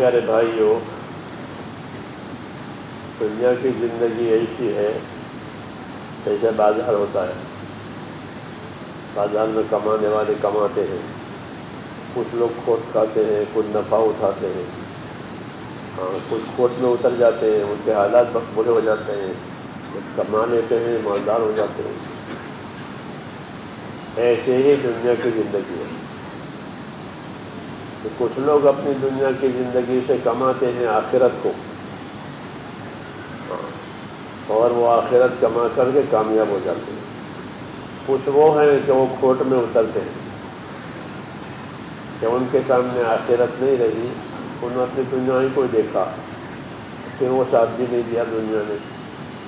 پیارے بھائیوں دنیا کی زندگی ایسی ہے جیسے بازار ہوتا ہے۔ بازار میں کمانے والے کماتے ہیں۔ کچھ لوگ کھوٹ کھاتے ہیں، کچھ نفع اٹھاتے ہیں۔ ہاں کچھ کھوٹ میں اتر جاتے ہیں، ان کے حالات برے ہو جاتے ہیں۔ کچھ کما لیتے ہیں، مالدار ہو جاتے ہیں۔ ایسے ہی دنیا کی زندگی ہے۔ کچھ لوگ اپنی دنیا کی زندگی سے کماتے ہیں آخرت کو۔ اور وہ آخرت کما کر کے کامیاب ہو جاتے ہیں۔ کچھ وہ ہیں کہ وہ کھوٹ میں اترتے ہیں۔ کہ ان کے سامنے آخرت نہیں رہی، انہوں نے اپنی دنیا ہی کو دیکھا۔ پھر وہ ساتھ بھی نہیں دیا دنیا نے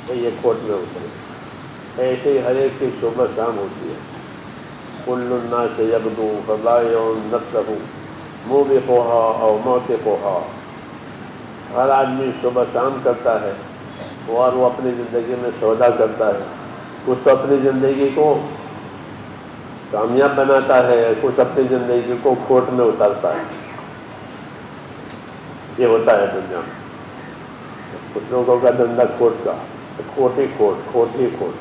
کہ یہ کھوٹ میں اترے۔ ایسے ہی ہر ایک کی صبح شام ہوتی ہے۔ کل الناس یبدو فضائے نفس ہوں منہ پوہا اور موت پوہا ہر آدمی صبح شام کرتا ہے اور وہ اپنی زندگی میں سودا کرتا ہے۔ کچھ تو اپنی زندگی کو کامیاب بناتا ہے، کچھ اپنی زندگی کو کھوٹ میں اتارتا ہے۔ یہ ہوتا ہے دنیا میں۔ کچھ لوگوں کا دھندا کھوٹ کا، کھوٹ ہی کھوٹ کھوٹ ہی کھوٹ۔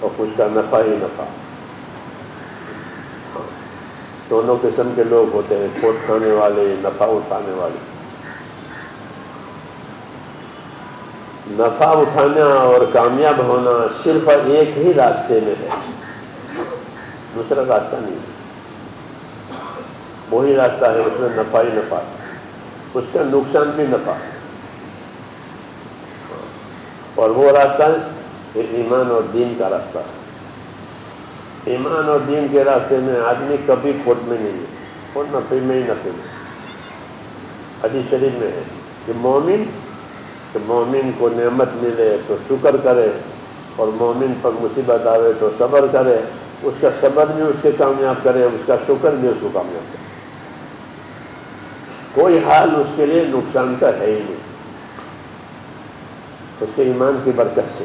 اور کچھ کا نفع ہی نفع۔ دونوں قسم کے لوگ ہوتے ہیں کھوٹ کھانے والے، نفع اٹھانے والے۔ نفع اٹھانا اور کامیاب ہونا صرف ایک ہی راستے میں ہے۔ دوسرا راستہ نہیں۔ ہے وہی راستہ ہے اس میں نفع ہی نفع۔ اس کا نقصان بھی نفع۔ اور وہ راستہ ہے ایمان اور دین کا راستہ۔ ہے ایمان اور دین کے راستے میں آدمی کبھی کھوٹ میں نہیں ہے۔ اور نفے میں ہی نفے میں حدیث شریف میں ہے کہ مومن کہ مومن کو نعمت ملے تو شکر کرے اور مومن پر مصیبت آوے تو صبر کرے۔ اس کا صبر بھی اس کے کامیاب کرے، اس کا شکر بھی اس کو کامیاب کرے۔ کوئی حال اس کے لیے نقصان کا ہے ہی نہیں۔ اس کے ایمان کی برکت سے۔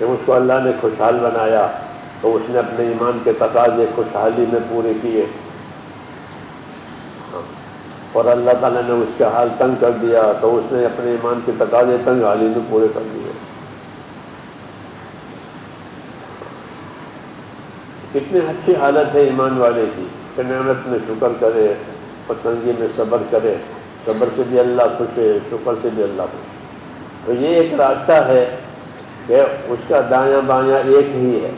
کہ اس کو اللہ نے خوشحال بنایا تو اس نے اپنے ایمان کے تقاضے خوشحالی میں پورے کیے۔ ہاں۔ اور اللہ تعالیٰ نے اس کا حال تنگ کر دیا تو اس نے اپنے ایمان کے تقاضے تنگ حالی میں پورے کر دیے۔ کتنی اچھی حالت ہے ایمان والے کی کہ نعمت میں شکر کرے اور تنگی میں صبر کرے۔ صبر سے بھی اللہ خوش ہے، شکر سے بھی اللہ خوش ہے۔ تو یہ ایک راستہ ہے کہ اس کا دایاں بایاں ایک ہی ہے۔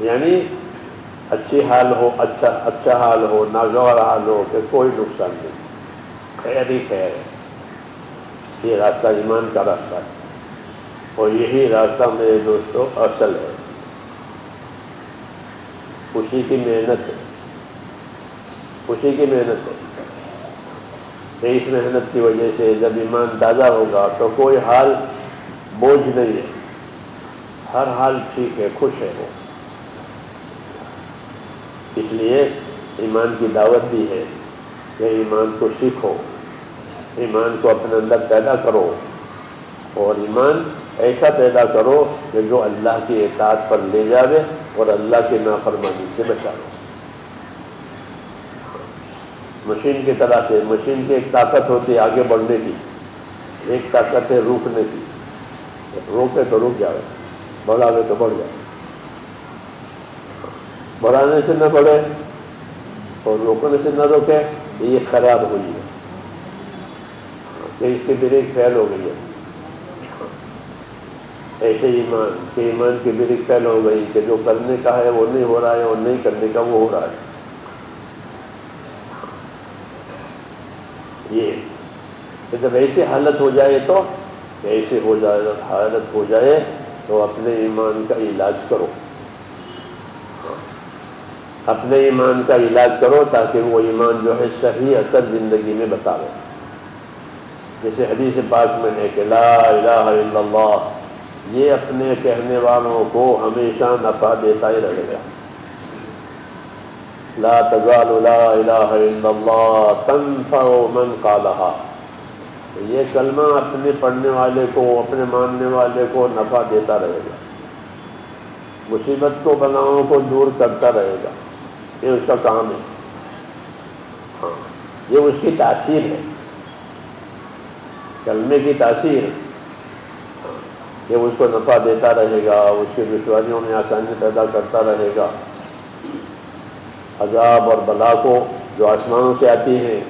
یعنی اچھی حال ہو اچھا اچھا حال ہو، ناگوار حال ہو کہ کوئی نقصان نہیں۔ خیر ہی خیر ہے۔ یہ راستہ ایمان کا راستہ ہے۔ اور یہی راستہ میرے دوستوں اصل ہے۔ خوشی کی محنت ہے۔ خوشی کی محنت ہے۔ اس محنت کی وجہ سے جب ایمان تازہ ہوگا تو کوئی حال بوجھ نہیں ہے۔ ہر حال ٹھیک ہے، خوش ہے وہ۔ اس لیے ایمان کی دعوت بھی ہے کہ ایمان کو سیکھو، ایمان کو اپنے اندر پیدا کرو۔ اور ایمان ایسا پیدا کرو کہ جو اللہ کی اطاعت پر لے جاوے اور اللہ کی نافرمانی سے بچاؤ مشین کی طرح سے، مشین کی ایک طاقت ہوتی ہے آگے بڑھنے کی، ایک طاقت ہے روکنے کی۔ روکے تو رک جائے بڑھاوے تو بڑھ جائے۔ بڑھانے سے نہ بڑھے اور روکنے سے نہ روکے، یہ خراب ہوئی ہے۔ کہ اس کی بریک فیل ہو گئی ہے۔ ایسے ایمان کہ ایمان کی بریک فیل ہو گئی کہ جو کرنے کا ہے وہ نہیں ہو رہا ہے اور نہیں کرنے کا وہ ہو رہا ہے یہ کہ جب ایسی حالت ہو جائے تو ایسے ہو جائے حالت ہو جائے تو اپنے ایمان کا علاج کرو۔ اپنے ایمان کا علاج کرو تاکہ وہ ایمان جو ہے صحیح اثر زندگی میں بتا دو جیسے حدیث پاک میں ہے کہ لا الہ الا اللہ، یہ اپنے کہنے والوں کو ہمیشہ نفع دیتا ہی رہے گا۔ لا تزال لا الہ الا اللہ، تنفع من قالها یہ کلمہ اپنے پڑھنے والے کو، اپنے ماننے والے کو نفع دیتا رہے گا۔ مصیبت کو بناؤں کو دور کرتا رہے گا۔ یہ اس کا کام ہے۔ ہاں یہ اس کی تاثیر ہے۔ کلمے کی تاثیر۔ ہاں، کہ اس کو نفع دیتا رہے گا، اس کی دشواریوں میں آسانی پیدا کرتا رہے گا۔ عذاب اور بلا کو جو آسمانوں سے آتی ہیں،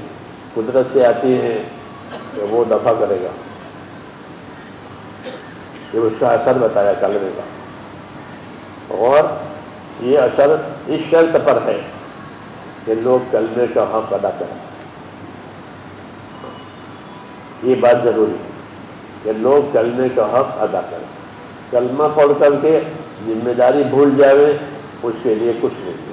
قدرت سے آتی ہیں کہ وہ دفع کرے گا۔ یہ اس کا اثر بتایا کلمے کا۔ اور یہ اثر اس شرط پر ہے کہ لوگ کلمے کا حق ادا کریں۔ یہ بات ضروری ہے کہ لوگ کلمے کا حق ادا کریں۔ کلمہ پڑھ کر کے ذمہ داری بھول جائے اس کے لیے کچھ نہیں ہے۔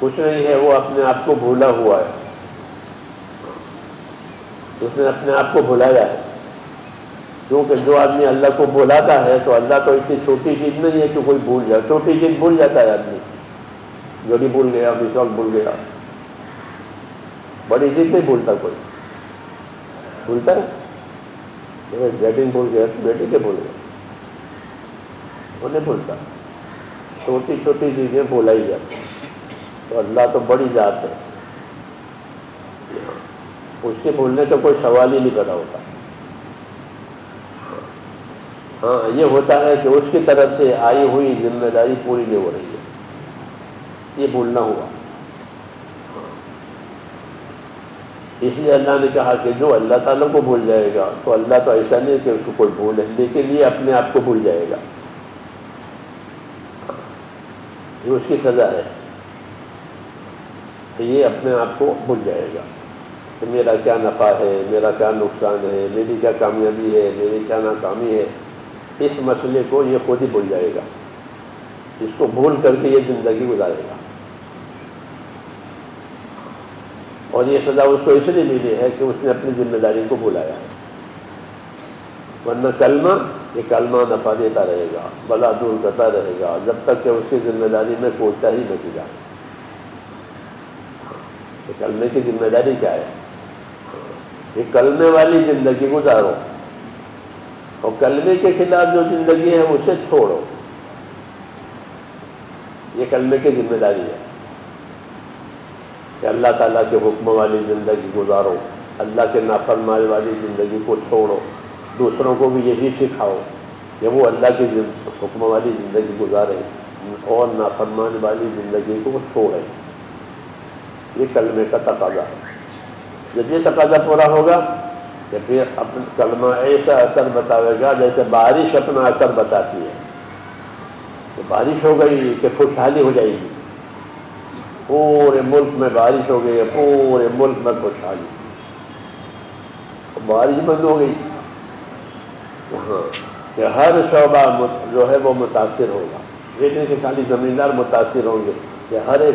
کچھ نہیں ہے، وہ اپنے آپ کو بھولا ہوا ہے۔ اس نے اپنے آپ کو بھلایا ہے۔ کیونکہ جو آدمی اللہ کو بھولاتا ہے تو اللہ تو اتنی چھوٹی چیز نہیں ہے کہ کوئی بھول جائے۔ چھوٹی چیز بھول جاتا ہے آدمی۔ گڑی بھول گیا اس وقت بھول گیا۔ بڑی چیز نہیں بھولتا کوئی۔ بھولتا ہے؟ بیٹنگ بھول گیا تو بیٹی کے بھول گیا۔ وہ نہیں بھولتا۔ چھوٹی چھوٹی چیزیں بھولا ہی جاتی تو اللہ تو بڑی ذات ہے۔ اس کے بھولنے کا کوئی سوال ہی نہیں پیدا ہوتا۔ ہاں یہ ہوتا ہے کہ اس کی طرف سے آئی ہوئی ذمہ داری پوری نہیں ہو رہی ہے۔ یہ بھولنا ہوا۔ اس لیے اللہ نے کہا کہ جو اللہ تعالیٰ کو بھول جائے گا، تو اللہ تو ایسا نہیں کہ اس کو کوئی بھول ہے، لیکن یہ اپنے آپ کو بھول جائے گا۔ یہ اس کی سزا ہے یہ اپنے آپ کو بھول جائے گا۔ کہ میرا کیا نفع ہے، میرا کیا نقصان ہے، میری کیا کامیابی ہے، میری کیا ناکامی ہے؟ اس مسئلے کو یہ خود ہی بھول جائے گا۔ اس کو بھول کر کے یہ زندگی گزارے گا۔ اور یہ سزا اس کو اس لیے ملی ہے کہ اس نے اپنی ذمہ داری کو بھلایا ہے۔ ورنہ کلمہ یہ کلمہ نفع دیتا رہے گا، بلا دور کرتا رہے گا، جب تک کہ اس کی ذمہ داری میں کوتا ہی نہ کی جائے۔ کلمے کی ذمہ داری کیا ہے؟ یہ کلمے والی زندگی گزارو۔ اور کلمے کے خلاف جو زندگی ہے اسے چھوڑو۔ یہ کلمے کی ذمہ داری ہے۔ کہ اللہ تعالیٰ کے حکم والی زندگی گزارو، اللہ کے نافرمائی والی زندگی کو چھوڑو۔ دوسروں کو بھی یہی سکھاؤ کہ وہ اللہ کی حکم والی زندگی گزارے اور نافرمان والی زندگی کو چھوڑیں یہ کلمے کا تقاضا ہے۔ جب یہ تقاضا پورا ہوگا کہ پھر اپنا کلمہ ایسا اثر بتاوے گا، جیسے بارش اپنا اثر بتاتی ہے۔ کہ بارش ہو گئی کہ خوشحالی ہو جائے گی۔ پورے ملک میں بارش ہو گئی ہے پورے ملک میں خوشحالی۔ بارش بند ہو گئی۔ ہاں کہ ہر شعبہ جو ہے وہ متاثر ہوگا۔ یہ نہیں کہ خالی زمیندار متاثر ہوں گے، کہ ہر ایک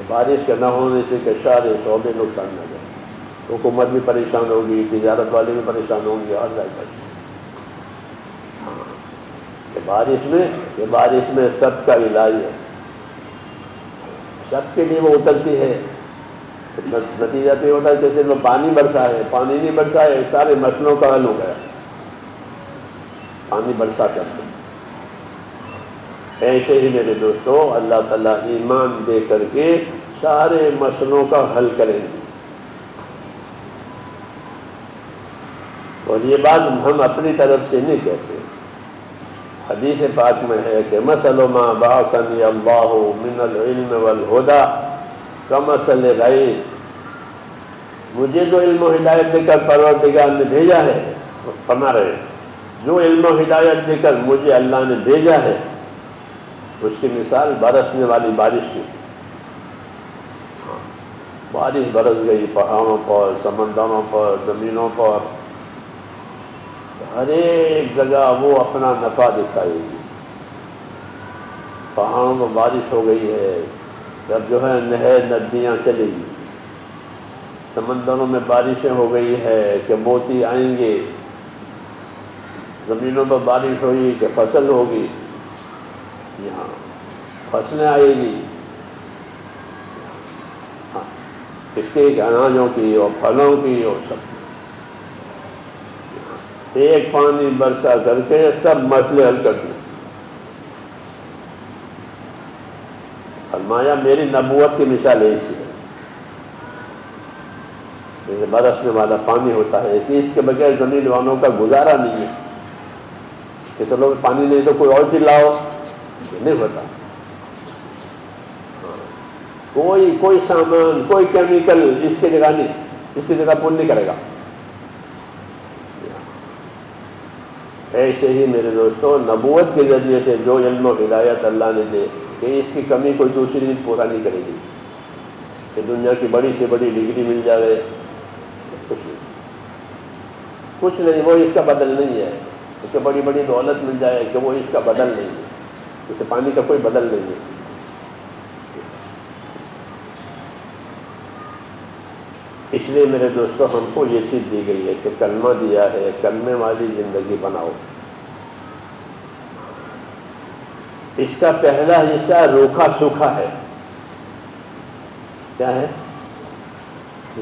کہ بارش کے نہ ہونے سے کہ سارے شعبے نقصان نہ جائے۔ حکومت بھی پریشان ہوگی، تجارت والے بھی پریشان ہوں گے ہر جائے ہاں کہ بارش میں کہ بارش میں سب کا علاج ہے۔ سب کے لیے وہ اترتی ہے۔ نتیجہ تو یہ ہوتا ہے جیسے وہ پانی برسا ہے، پانی نہیں برسا ہے، سارے مسئلوں کا حل ہو گیا۔ پانی برسا کرتے ایسے ہی میرے دوستوں اللہ تعالیٰ ایمان دے کر کے سارے مسئلوں کا حل کریں گے۔ اور یہ بات ہم اپنی طرف سے نہیں کہتے۔ حدیث پاک میں ہے کہ مسل ما باسنی اللہ من العلم والہدا کمسل رئی مجھے جو علم و ہدایت دے کر پروردگار نے بھیجا ہے، فرما رہے جو علم و ہدایت دے کر مجھے اللہ نے بھیجا ہے اس کی مثال برسنے والی بارش کی سی۔ بارش برس گئی پہاڑوں پر، سمندروں پر، زمینوں پر۔ ہر ایک جگہ وہ اپنا نفع دکھائے گی پہاڑوں میں بارش ہو گئی ہے، جب جو ہے نہر ندیاں چلے گی سمندروں میں بارشیں ہو گئی ہے کہ موتی آئیں گے۔ زمینوں پر بارش ہوگی کہ فصل ہوگی۔ یہاں فصلیں آئے گی ہاں۔ اس کے اناجوں کی اور پھلوں کی اور سب۔ ایک پانی برسا کر کے سب مسئلے حل کر دیں فرمایا، میری نبوت کی مثال ایسی ہے۔ جیسے برسنے والا پانی ہوتا ہے، کہ اس کے بغیر زمین والوں کا گزارا نہیں ہے۔ کہ چلو پانی نہیں تو کوئی اور چیز لاؤ نہیں ہوتا۔ کوئی کوئی سامان، کوئی کیمیکل اس کی جگہ نہیں، اس کی جگہ پون نہیں کرے گا۔ ایسے ہی میرے دوستوں، نبوت کے ذریعے سے جو علم و ہدایت اللہ نے دے، کہ اس کی کمی کوئی دوسری چیز پورا نہیں کرے گی۔ کہ دنیا کی بڑی سے بڑی ڈگری مل جائے کچھ نہیں۔ کچھ نہیں، وہ اس کا بدل نہیں ہے۔ کہ بڑی بڑی دولت مل جائے، کہ وہ اس کا بدل نہیں ہے۔ اسے پانی کا کوئی بدل نہیں ہے۔ اس لیے میرے دوستوں ہم کو یہ چیز دی گئی ہے کہ کلمہ دیا ہے، کلمے والی زندگی بناؤ۔ اس کا پہلا حصہ روکھا سوکھا ہے۔ کیا ہے؟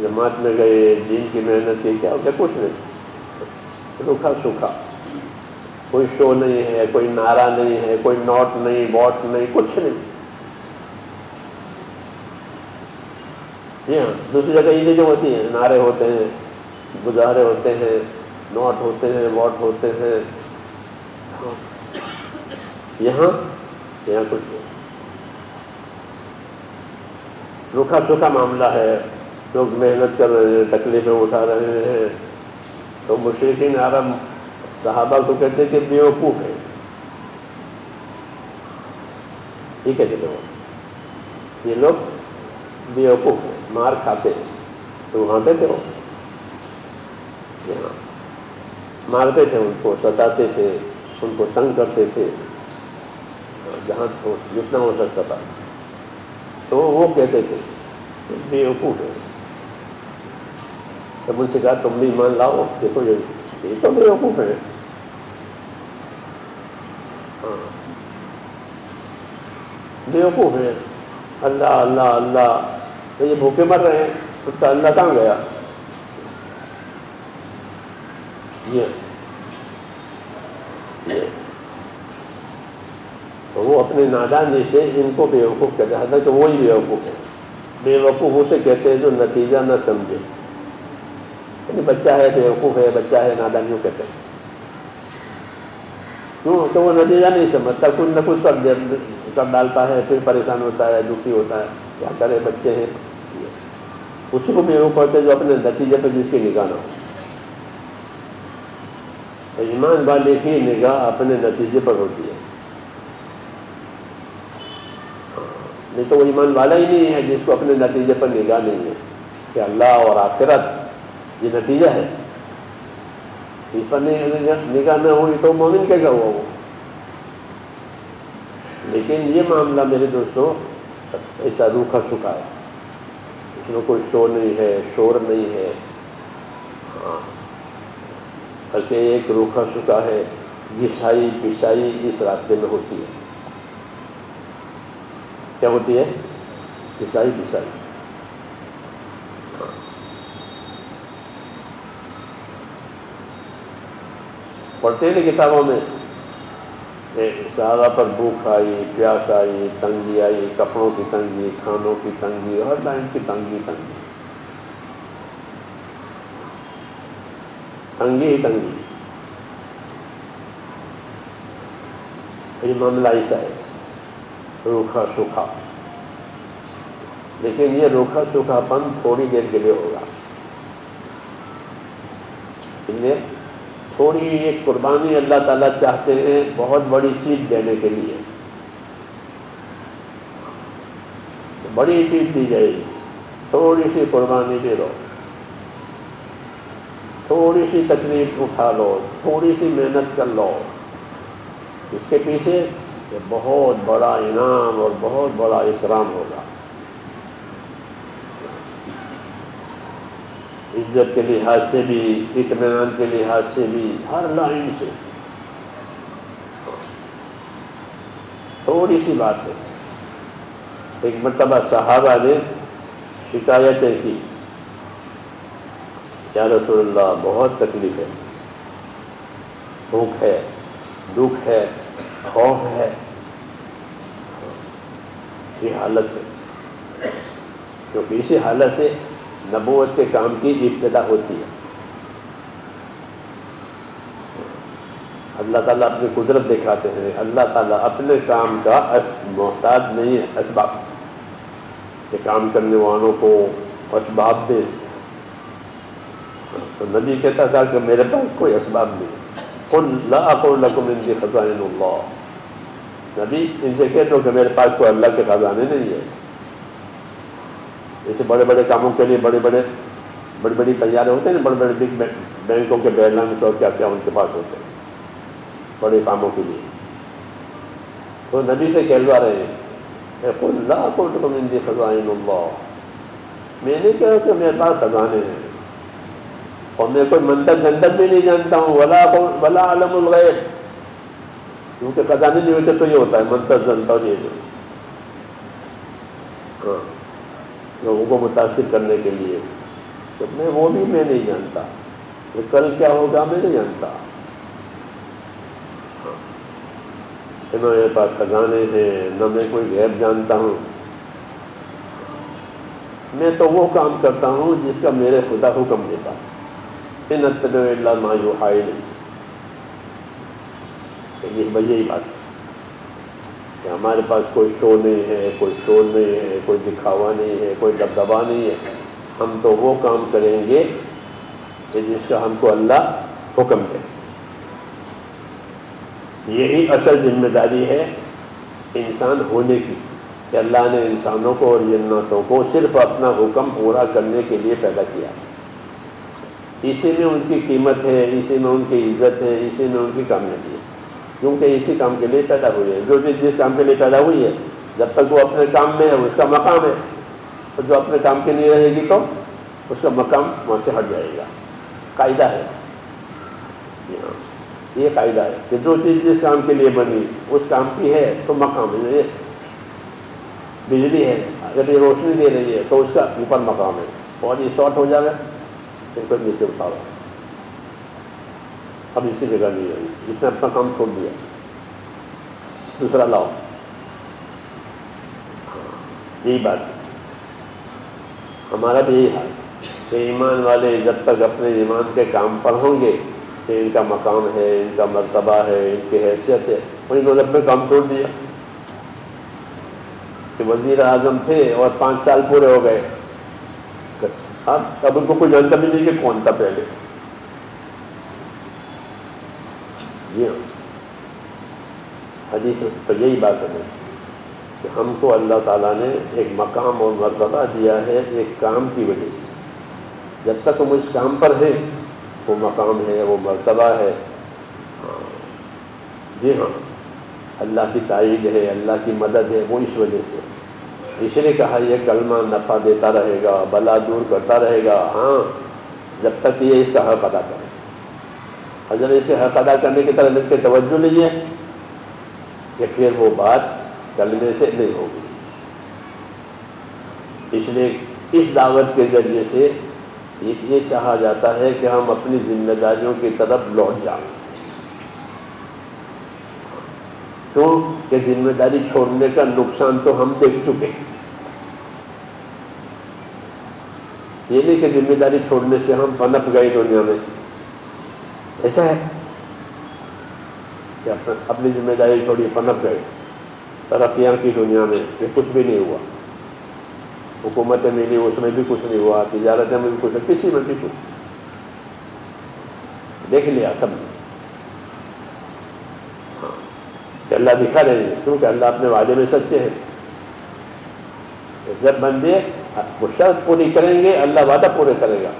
جماعت میں گئے، دین کی محنت کی، کیا؟ ہوتا کچھ نہیں۔ روکھا سوکھا۔ کوئی شو نہیں ہے، کوئی نعرہ نہیں ہے، کوئی نوٹ نہیں، واٹ نہیں، کچھ نہیں۔ جی ہاں دوسری جگہ یہ چیزیں ہوتی ہیں، نعرے ہوتے ہیں، گزارے ہوتے ہیں، نوٹ ہوتے ہیں، واٹ ہوتے ہیں۔ ہاں۔ یہاں یہاں کچھ روکھا سوکھا معاملہ ہے۔ لوگ محنت کر رہے ہیں، تکلیفیں اٹھا رہے ہیں۔ تو مشرقین عرب صحابہ کو کہتے کہ بیوقوف ہے۔ ٹھیک ہے چلو یہ لوگ بیوقوف ہیں، مار کھاتے ہیں۔ تو وہاں پہ تھے وہ۔ جی ہاں۔ مارتے تھے، ان کو ستاتے تھے، ان کو تنگ کرتے تھے۔ ہاں، جہاں جتنا ہو سکتا تھا۔ تو وہ کہتے تھے بیوقوف ہے جب ان سے کہا، تم بھی ایمان لاؤ، دیکھو یہ تو بیوقوف ہے ہاں بیوقوف ہے اللہ اللہ اللہ تو یہ بھوکے مر رہے ہیں اس کا اللہ کہاں گیا یہ تو وہ اپنے نادانی سے ان کو بے وقوف کہتے ہیں کہ وہی بے وقوف ہے بے وقوف اسے کہتے ہیں جو نتیجہ نہ سمجھے بچہ ہے بے وقوف ہے، بچہ ہے نادانیوں کہتے ہیں۔ کیوں تو وہ نتیجہ نہیں سمجھتا۔ کچھ نہ کچھ کر کر ڈالتا ہے، پھر پریشان ہوتا ہے، دکھی ہوتا ہے۔ کیا کرے بچے ہیں؟ اسی کو بے وقوف کرتے جو اپنے نتیجے پہ جس کی نگاہ نہ ہو۔ ایمان والے کی نگاہ اپنے نتیجے پر ہوتی ہے۔ ہاں، نہیں تو وہ ایمان والا ہی نہیں ہے جس کو اپنے نتیجے پر نگاہ نہیں ہے۔ کہ اللہ اور آخرت یہ نتیجہ ہے۔ اس پر نگاہ نہ ہوئی تو مومن کیسا ہوا وہ؟ لیکن یہ معاملہ میرے دوستوں، ایسا روکھا سکھا ہے۔ اس میں کوئی شو نہیں ہے، شور نہیں ہے۔ ہاں۔ ایسے ایک روکھا سکھا ہے گھسائی پسائی اس راستے میں ہوتی ہے۔ کیا ہوتی ہے؟ عیسائی بسائی ہاں۔ پڑھتے ہیں کتابوں میں سارا پر بھوک آئی، پیاس آئی، تنگی آئی، کپڑوں کی تنگی، کھانوں کی تنگی، ہر لائن کی تنگی تنگی۔ تنگی ہی تنگی۔ یہ معاملہ ایسا ہے، روکھا سوکھا۔ لیکن یہ روکھا سوکھا پن تھوڑی دیر کے لیے ہوگا۔ تھوڑی ایک قربانی اللہ تعالیٰ چاہتے ہیں بہت بڑی چیز دینے کے لیے۔ بڑی چیز دی جائے گی۔ تھوڑی سی قربانی دے دو۔ تھوڑی سی تکلیف اٹھا لو۔ تھوڑی سی محنت کر لو۔ اس کے پیچھے بہت بڑا انعام اور بہت بڑا اکرام ہوگا۔ عزت کے لحاظ سے بھی، اطمینان کے لحاظ سے بھی، ہر لائن سے۔ تھوڑی سی بات ہے۔ ایک مرتبہ صحابہ نے شکایتیں کی۔ یا رسول اللہ، بہت تکلیف ہے۔ بھوک ہے، دکھ ہے، خوف ہے۔ یہ حالت ہے۔ کیونکہ اسی حالت سے نبوت کے کام کی ابتدا ہوتی ہے۔ اللہ تعالیٰ اپنی قدرت دکھاتے ہیں۔ اللہ تعالیٰ اپنے کام کا محتاج نہیں ہے، اسباب۔ کہ کام کرنے والوں کو اسباب دے تو نبی کہتا تھا کہ میرے پاس کوئی اسباب نہیں کن لا لکم ان کی خزائن اللہ۔ نبی ان سے کہہ دو کہ میرے پاس کوئی اللہ کے خزانے نہیں ہے جیسے بڑے بڑے کاموں کے لیے بڑے بڑے بڑی بڑی تیارے ہوتے ہیں بڑے بڑے بگ بینکوں کے بیلنس اور کیا کیا ان کے پاس ہوتے ہیں، بڑے کاموں کے لیے۔ تو نبی سے کہلوا رہے ہیں اللہ کو تم ان خزائن اللہ۔ میں نے کہا کہ میرے پاس خزانے ہیں۔ اور میں کوئی منتر جنتر بھی نہیں جانتا ہوں، ولا ولا علم الغیب۔ کیونکہ خزانے نہیں ہوتے تو یہ ہوتا ہے منتر جنتر یہ جو ہاں۔ لوگوں کو متاثر کرنے کے لیے۔ تو میں وہ بھی میں نہیں جانتا کہ کل کیا ہوگا میں نہیں جانتا۔ ہاں۔ کہ نہ میرے پاس خزانے ہیں، نہ میں کوئی غیب جانتا ہوں۔ میں تو وہ کام کرتا ہوں جس کا میرے خدا حکم دیتا۔ ہے ان اللہ ما یوحائی نہیں یہ وجہ ہی بات ہے۔ کہ ہمارے پاس کوئی شو نہیں ہے، کوئی شور نہیں ہے، کوئی دکھاوا نہیں ہے، کوئی دبدبا نہیں ہے۔ ہم تو وہ کام کریں گے کہ جس کا ہم کو اللہ حکم دے۔ یہی اصل ذمہ داری ہے انسان ہونے کی، کہ اللہ نے انسانوں کو اور جنتوں کو صرف اپنا حکم پورا کرنے کے لیے پیدا کیا۔ اسی میں ان کی قیمت ہے، اسی میں ان کی عزت ہے، اسی میں ان کی کامیابی ہے۔ کیونکہ اسی کام کے لیے پیدا ہوئی ہے جو چیز جس کام کے لیے پیدا ہوئی ہے، جب تک وہ اپنے کام میں ہے اس کا مقام ہے۔ اور جو اپنے کام کے لیے رہے گی تو اس کا مقام وہاں سے ہٹ جائے گا۔ قاعدہ ہے۔ جی ہاں۔ یہ قاعدہ ہے کہ جو چیز جس کام کے لیے بنی، اس کام کی ہے تو مقام ہے۔ بجلی ہے۔ اگر یہ روشنی دے رہی ہے تو اس کا اوپر مقام ہے۔ اور یہ شارٹ ہو جائے تو کو نیچے اٹھاؤ اب اس کی جگہ نہیں آئی۔ اس نے اپنا کام چھوڑ دیا۔ دوسرا لاؤ۔ یہی بات ہے۔ ہمارا بھی یہی حال۔ کہ ایمان والے جب تک اپنے ایمان کے کام پر ہوں گے، کہ ان کا مقام ہے، ان کا مرتبہ ہے، ان کی حیثیت ہے وہ انہوں نے اپنے کام چھوڑ دیا۔ کہ وزیر اعظم تھے اور پانچ سال پورے ہو گئے۔ اب اب ان کو کوئی جانتا بھی نہیں کہ کون تھا پہلے جی ہاں حدیث تو یہی بات ہے کہ ہم کو اللہ تعالیٰ نے ایک مقام اور مرتبہ دیا ہے ایک کام کی وجہ سے۔ جب تک ہم اس کام پر ہیں، وہ مقام ہے، وہ مرتبہ ہے۔ ہاں جی ہاں اللہ کی تائید ہے، اللہ کی مدد ہے، وہ اس وجہ سے۔ اس لیے کہا یہ کلمہ نفع دیتا رہے گا، بلا دور کرتا رہے گا۔ ہاں جب تک یہ اس کا حق ادا کرے۔ اور جب اس کے حق ادا کرنے کی طرف کے توجہ نہیں ہے کہ پھر وہ بات کلمے سے نہیں ہوگی۔ اس لیے اس دعوت کے ذریعے سے یہ چاہا جاتا ہے کہ ہم اپنی ذمہ داریوں کی طرف لوٹ جائیں۔ کیوں؟ کہ ذمہ داری چھوڑنے کا نقصان تو ہم دیکھ چکے یہ نہیں کہ ذمہ داری چھوڑنے سے ہم پنپ گئے دنیا میں۔ ایسا ہے؟ کہ اپنی ذمہ داری چھوڑی پنپ گئے۔ ترقیاں کی دنیا میں یہ کچھ بھی نہیں ہوا۔ حکومتیں ملی، اس میں بھی کچھ نہیں ہوا، تجارتیں میں بھی کچھ نہیں، کسی میں بھی کچھ۔ دیکھ لیا سب نے۔ ہاں کہ اللہ دکھا رہے ہیں کیونکہ اللہ اپنے وعدے میں سچے ہیں۔ جب بندے وہ شرط پوری کریں گے، اللہ وعدہ پورے کرے گا۔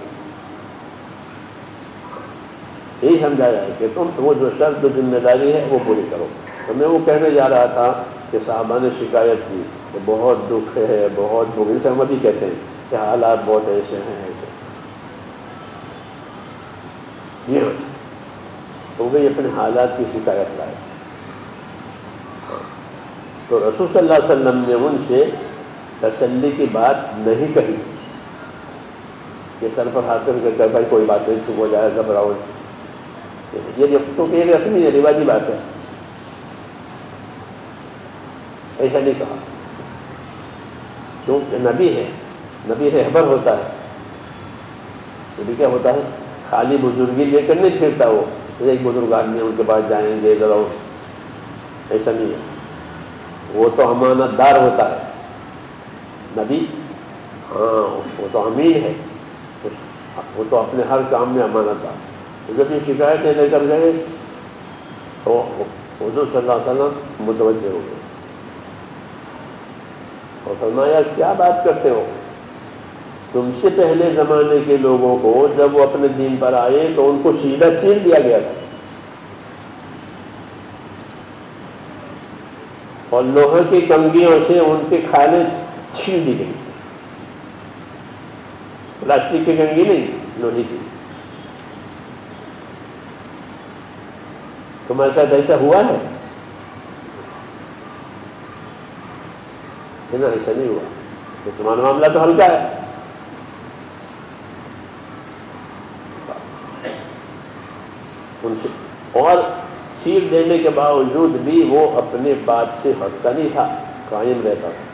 یہی سمجھایا ہے کہ تم وہ جو شرط جو ذمہ داری ہے وہ پوری کرو۔ تو میں وہ کہنے جا رہا تھا کہ صحابہ نے شکایت کی کہ بہت دکھ ہے، بہت دکھ۔ اسے ہم ابھی کہتے ہیں کہ حالات بہت ایسے ہیں، ایسے جی ہاں تو وہی اپنے حالات کی شکایت لائے۔ تو رسول صلی اللہ علیہ وسلم نے ان سے تسلی کی بات نہیں کہی کہ سر پر ہاتھ کر کے بھائی کوئی بات نہیں چھپ ہو جائے، گھبراؤ۔ یہ تو کہ رسمی ہے رواجی بات ہے ایسا نہیں کہا کیونکہ نبی ہے نبی رہبر ہوتا ہے نبی کیا ہوتا ہے خالی بزرگی لے کر نہیں پھرتا وہ ایک بزرگ آدمی ان کے پاس جائیں گے ذرا ایسا نہیں ہے وہ تو امانت دار ہوتا ہے نبی ہاں وہ تو امین ہے وہ تو اپنے ہر کام میں امانت دار جب یہ شکایتیں لے کر گئے تو حضور صلی اللہ علیہ وسلم متوجہ ہو گئے۔ اور فرمایا، کیا بات کرتے ہو؟ تم سے پہلے زمانے کے لوگوں کو جب وہ اپنے دین پر آئے، تو ان کو سیدھا چھین دیا گیا تھا۔ اور لوہے کی کنگیوں سے ان کے کھالے چھین دی گئی تھی۔ پلاسٹک کی کنگی نہیں، لوہے کی۔ تمہارے ساتھ ایسا ہوا ہے نا ایسا نہیں ہوا تو تمہارا معاملہ تو ہلکا ہے ان سے اور سیکھ دینے کے باوجود بھی وہ اپنے بات سے ہٹتا نہیں تھا قائم رہتا تھا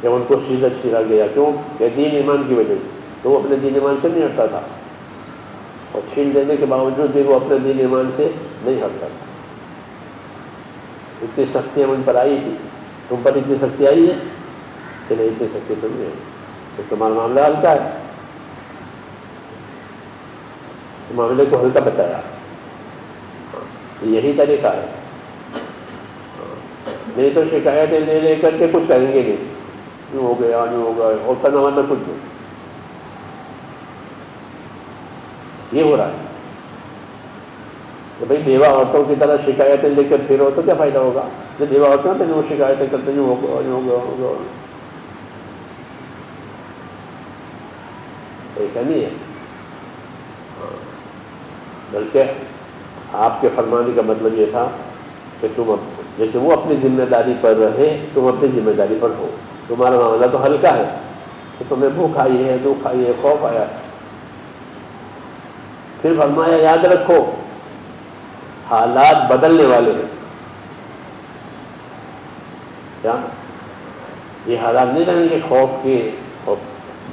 کہ ان کو سیدھا چھیرا گیا کیوں کہ دین ایمان کی وجہ سے تو وہ اپنے دین ایمان سے نہیں ہٹتا تھا اور چھین دینے کے باوجود بھی وہ اپنے دین ایمان سے نہیں ہٹتا تھا۔ اتنی سختیاں ان پر آئی تھی۔ تم پر اتنی سختی آئی ہے کہ نہیں اتنی سختی تو نہیں آئی۔ تو تمہارا معاملہ ہلکا ہے؟ معاملے کو ہلکا بتایا۔ یہی طریقہ ہے۔ نہیں تو شکایتیں لے لے کر کے کچھ کریں گے نہیں۔ یوں ہو گیا، یوں ہو گیا، اور کرنا ورنہ کچھ نہیں۔ یہ ہو رہا ہے۔ کہ بھائی بیوہ عورتوں کی طرح شکایتیں لے کر پھر ہو تو کیا فائدہ ہوگا؟ جب بیوہ عورتیں ہوتے ہیں وہ شکایتیں کرتے یوں ہوگا ہوگا ہوگا ایسا نہیں ہے۔ بلکہ آپ کے فرمانے کا مطلب یہ تھا کہ تم جیسے وہ اپنی ذمہ داری پر رہے، تم اپنی ذمہ داری پر ہو۔ تمہارا معاملہ تو ہلکا ہے۔ کہ تمہیں بھوک آئی ہے، دکھ آئی ہے، خوف آیا پھر فرمایا، یاد رکھو، حالات بدلنے والے ہیں۔ کیا یہ حالات نہیں رہیں گے، خوف کے اور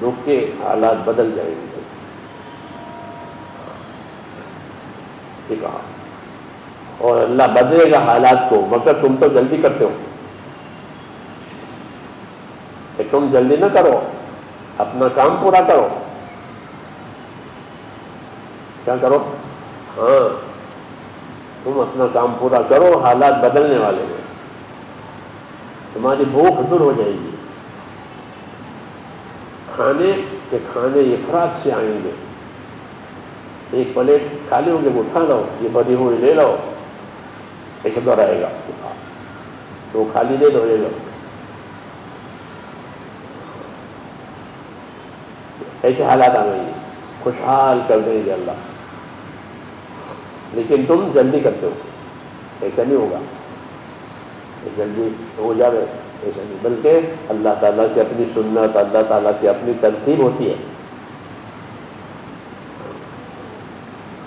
دکھ کے حالات بدل جائیں گے۔ یہ کہا۔ اور اللہ بدلے گا حالات کو۔ مگر تم تو جلدی کرتے ہو۔ کہ تم جلدی نہ کرو، اپنا کام پورا کرو۔ کیا کرو؟ ہاں تم اپنا کام پورا کرو، حالات بدلنے والے ہیں۔ تمہاری بھوک دور ہو جائے گی۔ کھانے کے کھانے افراد سے آئیں گے۔ ایک پلیٹ خالی ہوں گے وہ اٹھا لو، یہ بڑی ہوئی لے لو۔ ایسا تو رہے گا۔ تو خالی دے دو، لے لو۔ ایسے حالات آ گئی خوشحال کر دیں گے اللہ۔ لیکن تم جلدی کرتے ہو۔ ایسا نہیں ہوگا۔ جلدی ہو جائے ایسا نہیں۔ بلکہ اللہ تعالیٰ کی اپنی سنت اللہ تعالیٰ کی اپنی ترتیب ہوتی ہے۔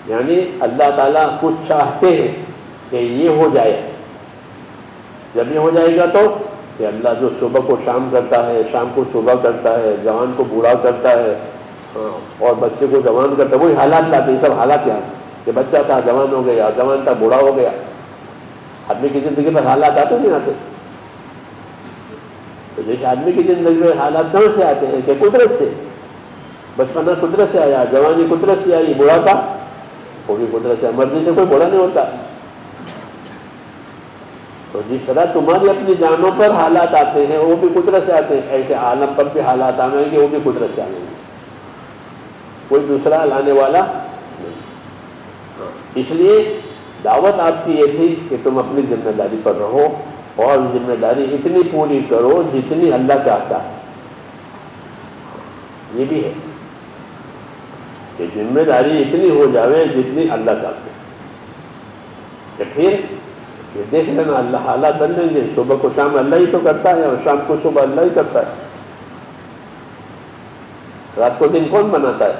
یعنی اللہ تعالیٰ کچھ چاہتے ہیں کہ یہ ہو جائے۔ جب یہ ہو جائے گا تو کہ اللہ جو صبح کو شام کرتا ہے شام کو صبح کرتا ہے جوان کو بوڑھا کرتا ہے ہاں، اور بچے کو جوان کرتا ہے وہی حالات لاتے ہیں۔ سب حالات کیا کہ بچہ تھا، جوان ہو گیا، جوان تھا، بوڑھا ہو گیا۔ آدمی کی زندگی میں حالات آتے نہیں آتے۔ تو جیسے آدمی کی زندگی میں حالات کہاں سے آتے ہیں؟ کہ قدرت سے۔ بچپنا قدرت سے آیا، جوانی قدرت سے آئی، بوڑھا کا وہ بھی قدرت سے، مرضی سے کوئی بوڑھا نہیں ہوتا۔ تو جس طرح تمہاری اپنی جانوں پر حالات آتے ہیں، وہ بھی قدرت سے آتے ہیں۔ ایسے عالم پر بھی حالات آنے گے وہ بھی قدرت سے آنے گے کوئی دوسرا لانے والا اس لیے دعوت آپ کی یہ تھی کہ تم اپنی ذمہ داری پر رہو اور ذمہ داری اتنی پوری کرو جتنی اللہ چاہتا ہے۔ یہ بھی ہے کہ ذمہ داری اتنی ہو جاوے جتنی اللہ چاہتے کہ پھر پھر دیکھ لینا اللہ حالات بن لیں گے۔ صبح کو شام اللہ ہی تو کرتا ہے اور شام کو صبح اللہ ہی کرتا ہے۔ رات کو دن کون بناتا ہے؟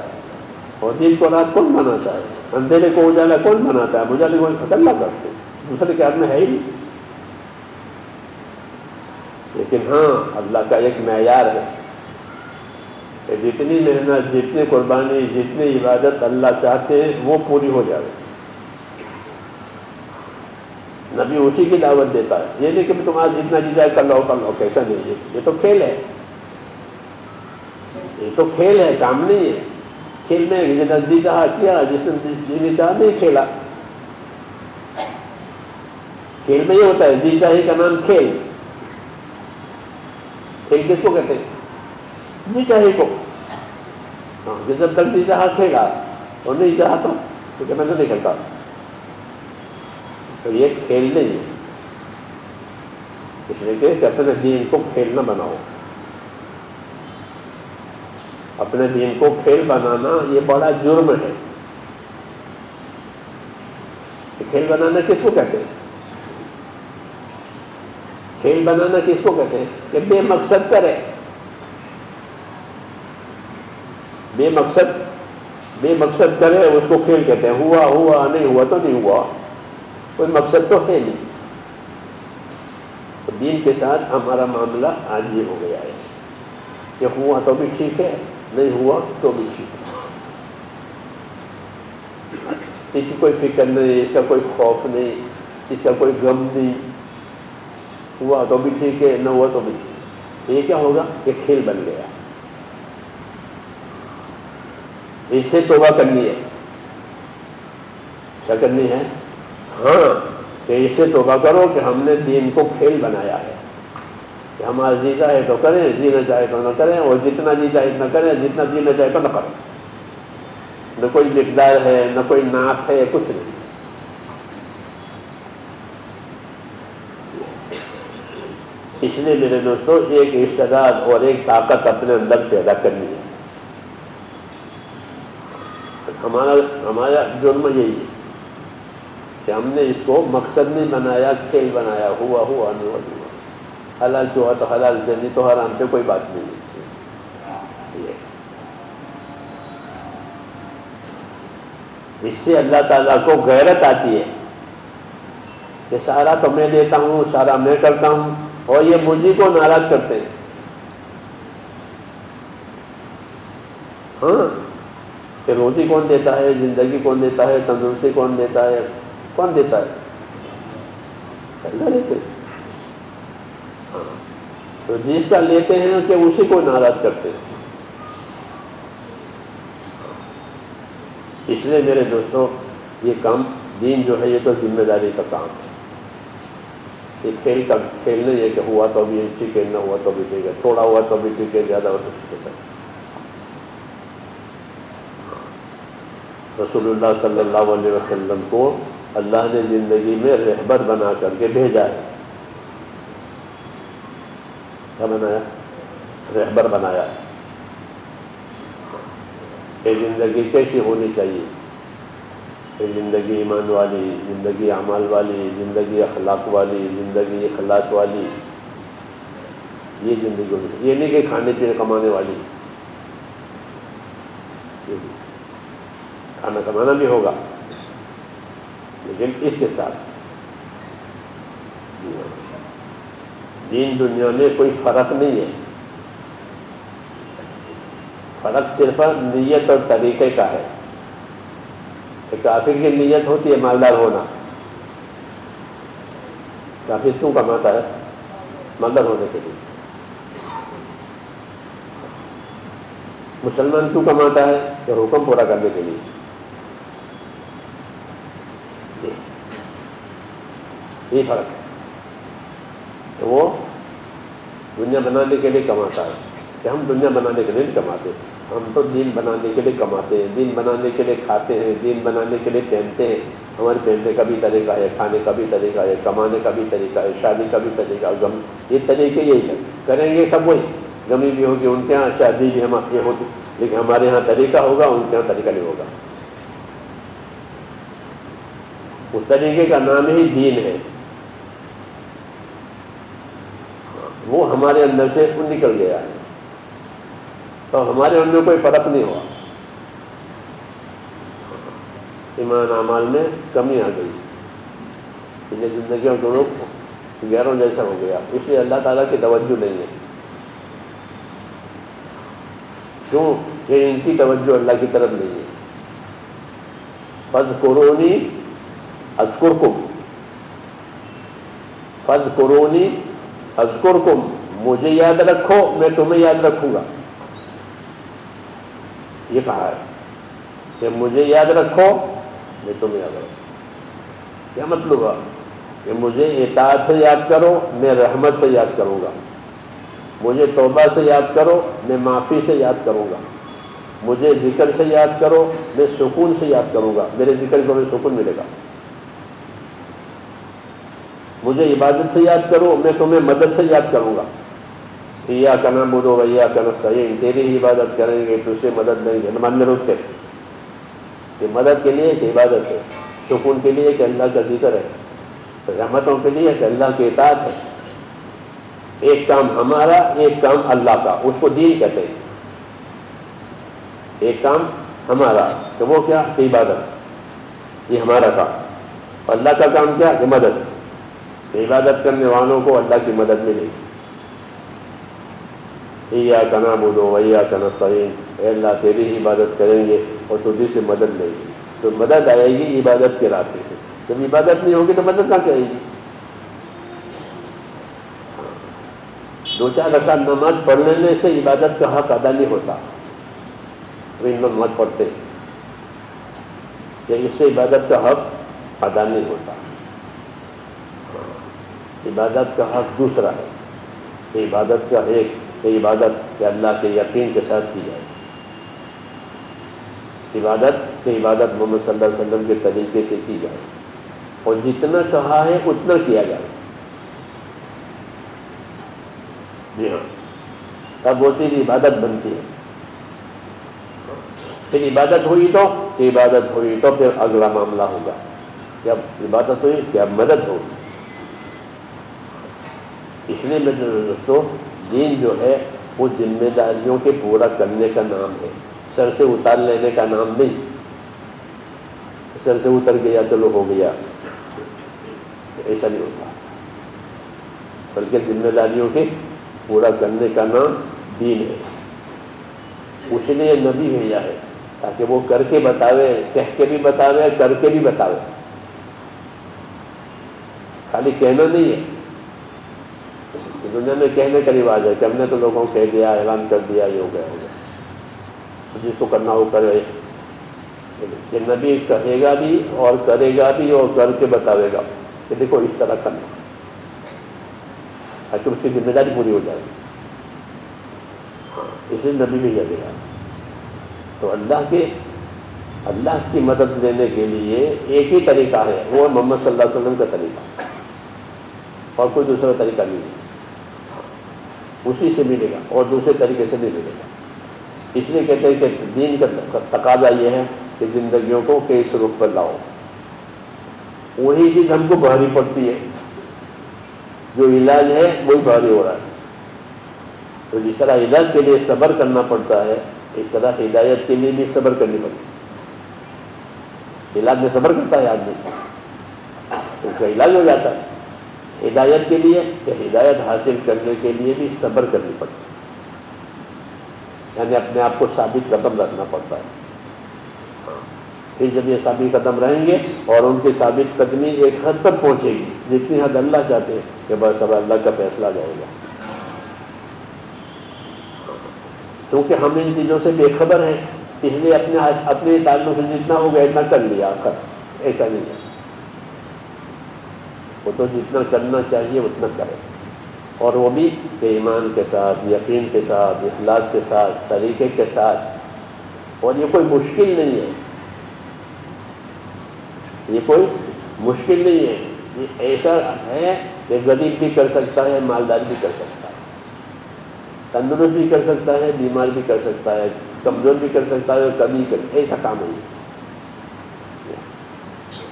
اور دن کو رات کون بناتا ہے؟ اندھیرے کو اجالا کون بناتا ہے؟ اجالے کو اللہ کرتے دوسرے کے ہاتھ میں ہے ہی نہیں۔ لیکن ہاں اللہ کا ایک معیار ہے کہ جتنی محنت، جتنی قربانی، جتنی عبادت اللہ چاہتے ہیں، وہ پوری ہو جائے۔ نبی اسی کی دعوت دیتا ہے۔ یہ نہیں کہ تمہارا جتنا جی جائے کر لو کر لو کیسا نہیں ہے؟ یہ تو کھیل ہے۔ یہ تو کھیل ہے، کام نہیں ہے۔ کھیل میں جتنا جی چاہا کیا، جس نے جی, جی نہیں چاہا نہیں کھیلا۔ کھیل میں یہ ہوتا ہے جی چاہے کا نام کھیل۔ کھیل کس کو کہتے ہیں؟ جی چاہے کو۔ ہاں جب تک جی چاہا کھیلا اور نہیں چاہا تو کہنا تو نہیں کھیلتا۔ تو یہ کھیل نہیں ہے۔ اس لیے کہ اپنے دین کو کھیل نہ بناؤ۔ اپنے دین کو کھیل بنانا یہ بڑا جرم ہے۔ کھیل بنانا کس کو کہتے ہیں؟ کھیل بنانا کس کو کہتے ہیں؟ کہ بے مقصد کرے بے مقصد بے مقصد کرے اس کو کھیل کہتے ہیں۔ ہوا ہوا، نہیں ہوا تو نہیں ہوا۔ کوئی مقصد تو ہے نہیں۔ دین کے ساتھ ہمارا معاملہ آج یہ ہو گیا ہے کہ ہوا تو بھی ٹھیک ہے۔ نہیں ہوا تو بھی ٹھیک ہے۔ کسی کوئی فکر نہیں، اس کا کوئی خوف نہیں، اس کا کوئی غم نہیں۔ ہوا تو بھی ٹھیک ہے، نہ ہوا تو بھی ٹھیک ہے۔ یہ کیا ہوگا؟ یہ کھیل بن گیا۔ اس سے توبہ کرنی ہے۔ کیا کرنی ہے؟ ہاں کہ اس سے توبہ کرو کہ ہم نے دین کو کھیل بنایا ہے۔ کہ ہمارا جی چاہے تو کریں جینا چاہے تو نہ کریں، اور جتنا جی چاہے اتنا کریں، جتنا جینا چاہے تو نہ کریں۔ نہ کوئی مقدار ہے، نہ کوئی ناپ ہے، کچھ نہیں۔ اس لیے میرے دوستوں ایک استداد اور ایک طاقت اپنے اندر پیدا کرنی ہے۔ ہمارا ہمارا جرم یہی ہے کہ ہم نے اس کو مقصد نہیں بنایا، کھیل بنایا، ہوا ہوا نہیں ہوا ہوا۔ حلال سے ہوا تو حلال سے نہیں، تو حرام سے کوئی بات نہیں۔ اس سے اللہ تعالیٰ کو غیرت آتی ہے۔ کہ سارا تو میں دیتا ہوں سارا میں کرتا ہوں، اور یہ مجھے کو ناراض کرتے ہیں؟ ہاں؟ کہ روزی کون دیتا ہے، زندگی کون دیتا ہے، تندرستی کون دیتا ہے؟ کون دیتا ہے؟ اللہ دیتے تو جس کا لیتے ہیں کہ اسی کو ناراض کرتے ہیں۔ اس لیے میرے دوستوں، یہ کام دین جو ہے، یہ تو ذمہ داری کا کام ہے۔ یہ کھیل کا کھیل نہیں ہے کہ ہوا تو بھی ٹھیک ہے نہ ہوا تو بھی ٹھیک ہے۔ تھوڑا ہوا تو بھی ٹھیک ہے، زیادہ ہوا تو ٹھیک ہے سر رسول اللہ صلی اللہ علیہ وسلم کو اللہ نے زندگی میں رہبر بنا کر کے بھیجا ہے۔ کیا بنایا رہبر بنایا۔ کہ زندگی کیسی ہونی چاہیے؟ کہ زندگی ایمان والی، زندگی اعمال والی، زندگی اخلاق والی، زندگی اخلاص والی۔ یہ زندگی ہونی چاہیے۔ یہ نہیں کہ کھانے پینے کمانے والی۔ کھانا کمانا بھی ہوگا، لیکن اس کے ساتھ دین دنیا میں کوئی فرق نہیں ہے۔ فرق صرف نیت اور طریقے کا ہے۔ کافر کی نیت ہوتی ہے، مالدار ہونا۔ کافر کیوں کماتا ہے؟ مالدار ہونے کے لیے۔ مسلمان کیوں کماتا ہے؟ کہ حکم پورا کرنے کے لیے۔ یہ فرق ہے۔ تو وہ دنیا بنانے کے لیے کماتا ہے۔ کہ ہم دنیا بنانے کے لیے نہیں کماتے۔ ہم تو دین بنانے کے لیے کماتے ہیں۔ دین بنانے کے لیے کھاتے ہیں۔ دین بنانے کے لیے پہنتے ہیں۔ ہمارے پہننے کا بھی طریقہ ہے، کھانے کا بھی طریقہ ہے، کمانے کا بھی طریقہ ہے، شادی کا بھی طریقہ غم یہ طریقے یہی ہے کریں گے سب وہی۔ غمی بھی ہوگی، ان کے یہاں شادی بھی ہم یہ ہوتی۔ لیکن ہمارے یہاں طریقہ ہوگا، ان کے یہاں طریقہ نہیں ہوگا۔ اس طریقے کا نام ہی دین ہے۔ وہ ہمارے اندر سے نکل گیا ہے۔ تو ہمارے اندر کوئی فرق نہیں ہوا۔ ایمان اعمال میں کمی آ گئی۔ انہیں زندگیوں دونوں غیروں جیسا ہو گیا۔ اس لیے اللہ تعالیٰ کی توجہ نہیں ہے۔ کیوں؟ کہ ان کی توجہ اللہ کی طرف نہیں ہے۔ فض قرونی ازکر کم فض قرونی ازکر کم مجھے یاد رکھو، میں تمہیں یاد رکھوں گا۔ یہ کہا ہے کہ مجھے یاد رکھو، میں تمہیں یاد رکھوں۔ کیا مطلب ہے؟ کہ مجھے اطاعت سے یاد کرو، میں رحمت سے یاد کروں گا۔ مجھے توبہ سے یاد کرو، میں معافی سے یاد کروں گا۔ مجھے ذکر سے یاد کرو، میں سکون سے یاد کروں گا۔ میرے ذکر کو میں سکون ملے گا۔ مجھے عبادت سے یاد کرو، میں تمہیں مدد سے یاد کروں گا۔ یا کنا بدو بھیا کنا صحیح تیری ہی عبادت کریں گے تو اسے مدد دیں گے۔ نمان میں روز کے۔ کہ مدد کے لیے کہ عبادت ہے۔ سکون کے لیے کہ اللہ کا ذکر ہے۔ رحمتوں کے لیے کہ اللہ کی اطاعت ہے۔ ایک کام ہمارا، ایک کام اللہ کا، اس کو دین کہتے ہیں۔ ایک کام ہمارا کہ وہ کیا؟ کہ عبادت۔ یہ ہمارا کام۔ اللہ کا کام کیا؟ کہ مدد۔ عبادت کرنے والوں کو اللہ کی مدد ملے گی۔ یا کنا بولو ویا کنا سعین اے اللہ، تیری ہی عبادت کریں گے اور تجھے سے مدد لیں گے تو مدد آئے گی عبادت کے راستے سے۔ جب عبادت نہیں ہوگی تو مدد کہاں سے آئے گی؟ دو چار رکعت نماز پڑھ لینے سے عبادت کا حق ادا نہیں ہوتا۔ نماز پڑھتے کہ اس سے عبادت کا حق ادا نہیں ہوتا۔ عبادت کا حق دوسرا ہے۔ کہ عبادت کا ایک کہ عبادت کہ اللہ کے یقین کے ساتھ کی جائے۔ عبادت کہ عبادت محمد صلی اللہ علیہ وسلم کے طریقے سے کی جائے۔ اور جتنا کہا ہے اتنا کیا جائے۔ جی ہاں۔ تب وہ چیز عبادت بنتی ہے۔ پھر عبادت ہوئی تو کہ عبادت ہوئی تو پھر اگلا معاملہ ہوگا۔ کہ اب عبادت ہوئی، کہ اب مدد ہوگی۔ اس لیے میرے دوستوں دین جو ہے، وہ ذمہ داریوں کے پورا کرنے کا نام ہے۔ سر سے اتار لینے کا نام نہیں۔ سر سے اتر گیا، چلو ہو گیا۔ ایسا نہیں ہوتا۔ بلکہ ذمہ داریوں کے پورا کرنے کا نام دین ہے۔ اس لیے نبی بھیجا ہے، تاکہ وہ کر کے بتاوے، کہہ کے بھی بتاوے، کر کے بھی بتاوے۔ خالی کہنا نہیں ہے۔ دنیا میں کہنے کا رواج ہے کہ ہم نے تو لوگوں کو کہہ دیا، اعلان کر دیا، یہ ہو گیا ہو گیا۔ جس کو کرنا ہو، کرے۔ کہ نبی کہے گا بھی اور کرے گا بھی اور کر کے بتاوے گا کہ دیکھو اس طرح کرنا۔ تاکہ اس کی ذمہ داری پوری ہو جائے۔ ہاں اس لیے نبی بھی جگہ گا۔ تو اللہ کے، اللہ اس کی مدد لینے کے لیے ایک ہی طریقہ ہے۔ وہ محمد صلی اللہ علیہ وسلم کا طریقہ۔ اور کوئی دوسرا طریقہ نہیں ہے۔ اسی سے ملے گا اور دوسرے طریقے سے نہیں ملے گا۔ اس لیے کہتے ہیں کہ دین کا تقاضا یہ ہے کہ زندگیوں کو کس رخ پر لاؤ۔ وہی چیز ہم کو بھاری پڑتی ہے۔ جو علاج ہے، وہی بھاری ہو رہا ہے۔ تو جس طرح علاج کے لیے صبر کرنا پڑتا ہے، اس طرح ہدایت کے لیے بھی صبر کرنی پڑتی علاج میں صبر کرتا ہے آدمی۔ اس کا علاج ہو جاتا ہے۔ ہدایت کے لیے کہ ہدایت حاصل کرنے کے لیے بھی صبر کرنی پڑتی ہے۔ یعنی اپنے آپ کو ثابت قدم رکھنا پڑتا ہے۔ پھر جب یہ ثابت قدم رہیں گے اور ان کی ثابت قدمی ایک حد پر پہنچے گی، جتنی حد اللہ چاہتے ہیں کہ بس اب اللہ کا فیصلہ جائے گا۔ چونکہ ہم ان چیزوں سے بے خبر ہیں، اس لیے اپنے ہاں، اپنے تعلق سے جتنا ہوگا اتنا کر لیا، آخر، ایسا نہیں ہے۔ وہ تو جتنا کرنا چاہیے اتنا کرے اور وہ بھی کہ ایمان کے ساتھ، یقین کے ساتھ، اخلاص کے ساتھ، طریقے کے ساتھ۔ اور یہ کوئی مشکل نہیں ہے۔ یہ کوئی مشکل نہیں ہے۔ یہ ایسا ہے کہ غریب بھی کر سکتا ہے، مالدار بھی کر سکتا ہے۔ تندرست بھی کر سکتا ہے، بیمار بھی کر سکتا ہے، کمزور بھی کر سکتا ہے کبھی کر، ایسا کام نہیں۔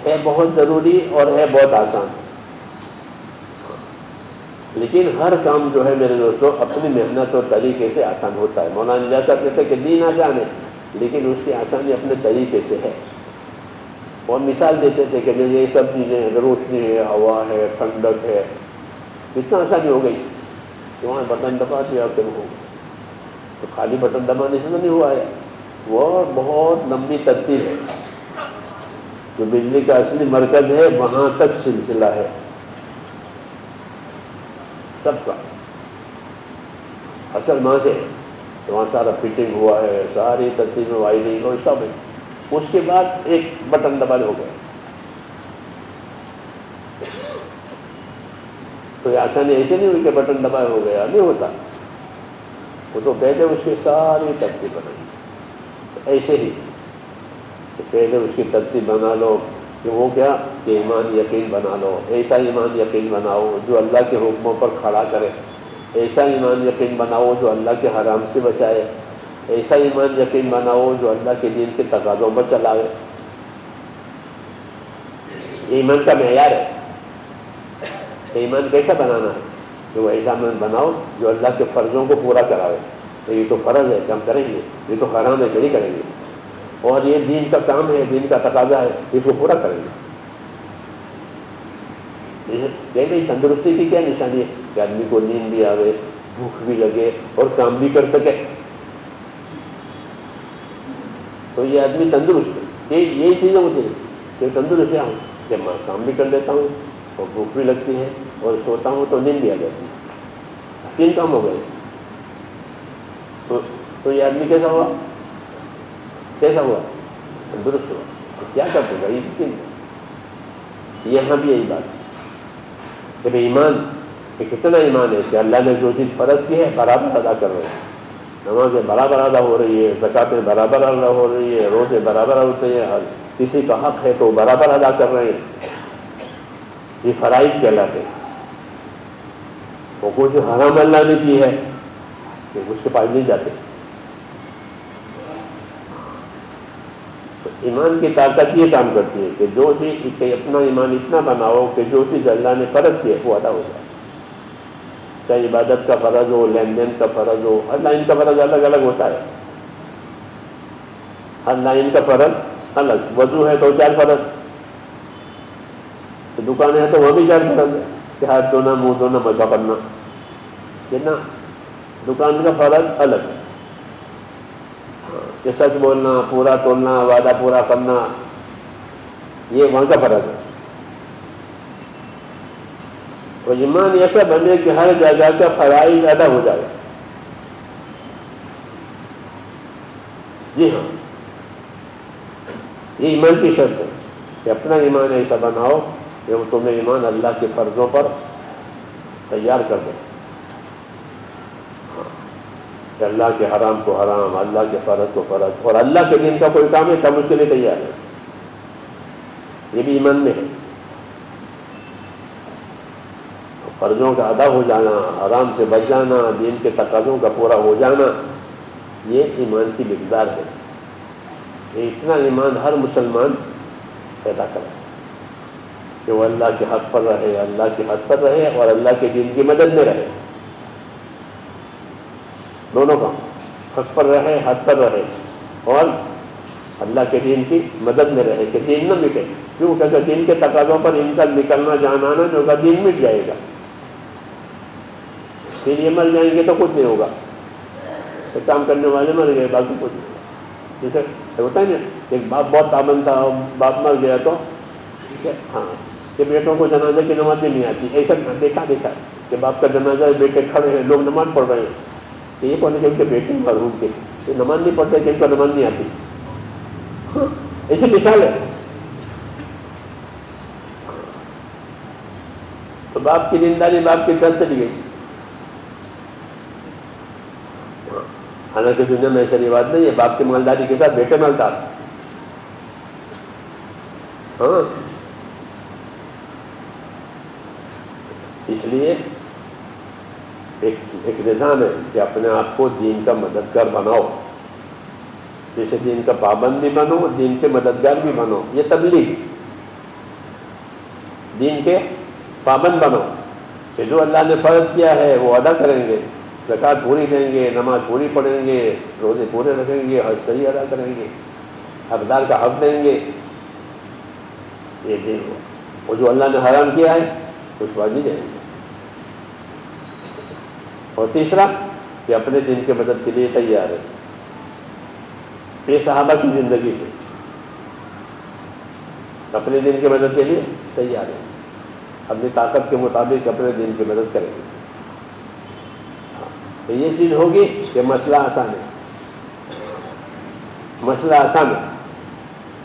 ہے بہت ضروری اور ہے بہت آسان۔ لیکن ہر کام جو ہے میرے دوستوں اپنی محنت اور طریقے سے آسان ہوتا ہے۔ مولانا جیسا کہتے ہیں کہ دین آسان ہے، لیکن اس کی آسانی اپنے طریقے سے ہے۔ اور مثال دیتے تھے کہ جو یہ سب چیزیں ہیں، روشنی ہے، ہوا ہے، ٹھنڈک ہے، کتنا آسانی ہو گئی۔ کہ وہاں بٹن دبا دیا کہ وہ تو خالی بٹن دبانے سے تو نہیں ہوا ہے۔ وہ بہت لمبی ترتیب ہے۔ جو بجلی کا اصلی مرکز ہے، وہاں تک سلسلہ ہے۔ سب کا۔ اصل ماں سے تو وہاں سارا فٹنگ ہوا ہے، ساری ترتیب میں وائرنگ اور سب ہے۔ اس کے بعد ایک بٹن دبا ہو گیا کوئی آسانی ایسے نہیں ہوئی کہ بٹن دبائے ہو گیا، نہیں ہوتا۔ وہ تو پہلے اس کی ساری ترتیب بنائی۔ ایسے ہی کہ پہلے اس کی ترتیب بنا لو کہ وہ کیا کہ ایمان یقین بنا لو، ایسا ایمان یقین بناؤ جو اللہ کے حکموں پر کھڑا کرے، ایسا ایمان یقین بناؤ جو اللہ کے حرام سے بچائے، ایسا ایمان یقین بناؤ جو اللہ کے دین کے تقاضوں پر چلاوے۔ ایمان کا معیار ہے۔ ایمان کیسا بنانا ہے؟ کہ وہ ایسا ایمان بناؤ جو اللہ کے فرضوں کو پورا کراوے۔ تو یہ تو فرض ہے کہ ہم کریں گے۔ یہ تو حرام ہے کہ نہیں کریں گے۔ اور یہ دین کا کام ہے، دین کا تقاضا ہے، اس کو پورا کریں گے۔ بھائی تندرستی کی کیا نشانی ہے کہ آدمی کو نیند بھی آوے، بھوک بھی لگے اور کام بھی کر سکے۔ تو یہ آدمی تندرست ہے۔ یہی چیزیں ہوتی ہیں کہ تندرست ہے۔ ہوں کہ میں کام بھی کر لیتا ہوں اور بھوک بھی لگتی ہے اور سوتا ہوں تو نیند بھی آ جاتی ہے۔ تین کام ہو گئے۔ تو یہ آدمی کیسا ہوا؟ کیسا ہوا؟ تندرست ہوا۔ کیا کرتے گا یہ یہاں بھی یہی بات ہے۔ کہ بھائی ایمان کہ کتنا ایمان ہے کہ اللہ نے جو چیز فرض کی ہے برابر ادا کر رہے ہیں۔ نمازیں برابر ادا ہو رہی ہے زکاتیں برابر ادا ہو رہی ہے روزے برابر ہوتے ہیں کسی کا حق ہے تو برابر ادا کر رہے ہیں۔ یہ فرائض کہلاتے ہیں۔ وہ کچھ حرام اللہ نے کی ہے کہ اس کے پاس نہیں جاتے۔ ایمان کی طاقت یہ کام کرتی ہے کہ جو چیز کہ اپنا ایمان اتنا بناؤ کہ جو چیز اللہ نے فرض کی ہے وہ ادا ہو جائے۔ چاہے عبادت کا فرض ہو، لین دین کا فرض ہو، ہر لائن کا فرض الگ الگ ہوتا ہے۔ ہر لائن کا فرض الگ، وضو ہے تو چار فرض۔ تو دکانیں ہیں تو وہ بھی چار فرض ہے۔ کہ ہاتھ دھونا، منہ دھونا، مسا کرنا۔ کتنا دکان کا فرض الگ۔ ہے کہ سچ بولنا، پورا تولنا، وعدہ پورا کرنا، یہ وہاں کا فرض ہے۔ اور ایمان ایسا بنے کہ ہر جگہ کا فرائض ادا ہو جائے۔ جی ہاں۔ یہ ایمان کی شرط ہے کہ اپنا ایمان ایسا بناؤ کہ وہ تمہیں ایمان اللہ کے فرضوں پر تیار کر دے۔ کہ اللہ کے حرام کو حرام، اللہ کے فرض کو فرض، اور اللہ کے دین کا کوئی کام ہے تب اس کے لیے تیار ہے۔ یہ بھی ایمان میں ہے۔ فرضوں کا ادا ہو جانا، حرام سے بچ جانا، دین کے تقاضوں کا پورا ہو جانا، یہ ایمان کی مقدار ہے۔ یہ اتنا ایمان ہر مسلمان پیدا کرے۔ کہ وہ اللہ کے حق پر رہے، اللہ کے حق پر رہے، اور اللہ کے دین کی مدد میں رہے۔ دونوں کا۔ حق پر رہے حق پر رہے۔ اور اللہ کے دین کی مدد میں رہے کہ دین نہ مٹے۔ کیوں؟ کہ دین کے تقاضوں پر ان کا نکلنا، جانا نا جو کا دین مٹ جائے گا۔ پھر یہ مر جائیں گے تو کچھ نہیں ہوگا۔ کام کرنے والے مر گئے، باقی کچھ نہیں ہوگا۔ جیسے ہوتا ہے نا، ایک باپ بہت پابند تھا باپ مر گیا تو ٹھیک ہے ہاں۔ کہ بیٹوں کو جنازے کی نماز بھی نہیں آتی۔ ایسا دیکھا دیکھا کہ باپ کا جنازہ بیٹے کھڑے ہیں، لوگ نماز پڑھ رہے ہیں۔ کہ یہ کون ان کے بیٹے مرحوم کے؟ یہ نماز نہیں پڑھتے کہ ان کو نماز نہیں آتی۔ ہاں، ایسی مثال ہے۔ تو باپ کی نینداری باپ کے ساتھ چلی گئی۔ حالانکہ دنیا میں ایسا رواج نہیں ہے، باپ کی مالداری کے ساتھ بیٹے مالدار ہاں۔ اس لیے ایک ایک نظام ہے کہ اپنے آپ کو دین کا مددگار بناؤ۔ جیسے دین کا پابند بھی بنو، دین کے مددگار بھی بنو، یہ تبلیغ۔ دین کے پابند بنو۔ کہ جو اللہ نے فرض کیا ہے، وہ ادا کریں گے۔ زکوٰۃ پوری دیں گے، نماز پوری پڑھیں گے، روزے پورے رکھیں گے، حج صحیح ادا کریں گے، حقدار کا حق دیں گے۔ یہ دین ہو اور جو اللہ نے حرام کیا ہے، اس بات نہیں جائیں گے۔ اور تیسرا کہ اپنے دین کے مدد کے لیے تیار ہے۔ یہ صحابہ کی زندگی تھی۔ اپنے دین کی مدد کے لیے تیار ہے۔ اپنی طاقت کے مطابق اپنے دین کی مدد کریں گے۔ ہاں، تو یہ چیز ہوگی کہ مسئلہ آسان ہے۔ مسئلہ آسان ہے۔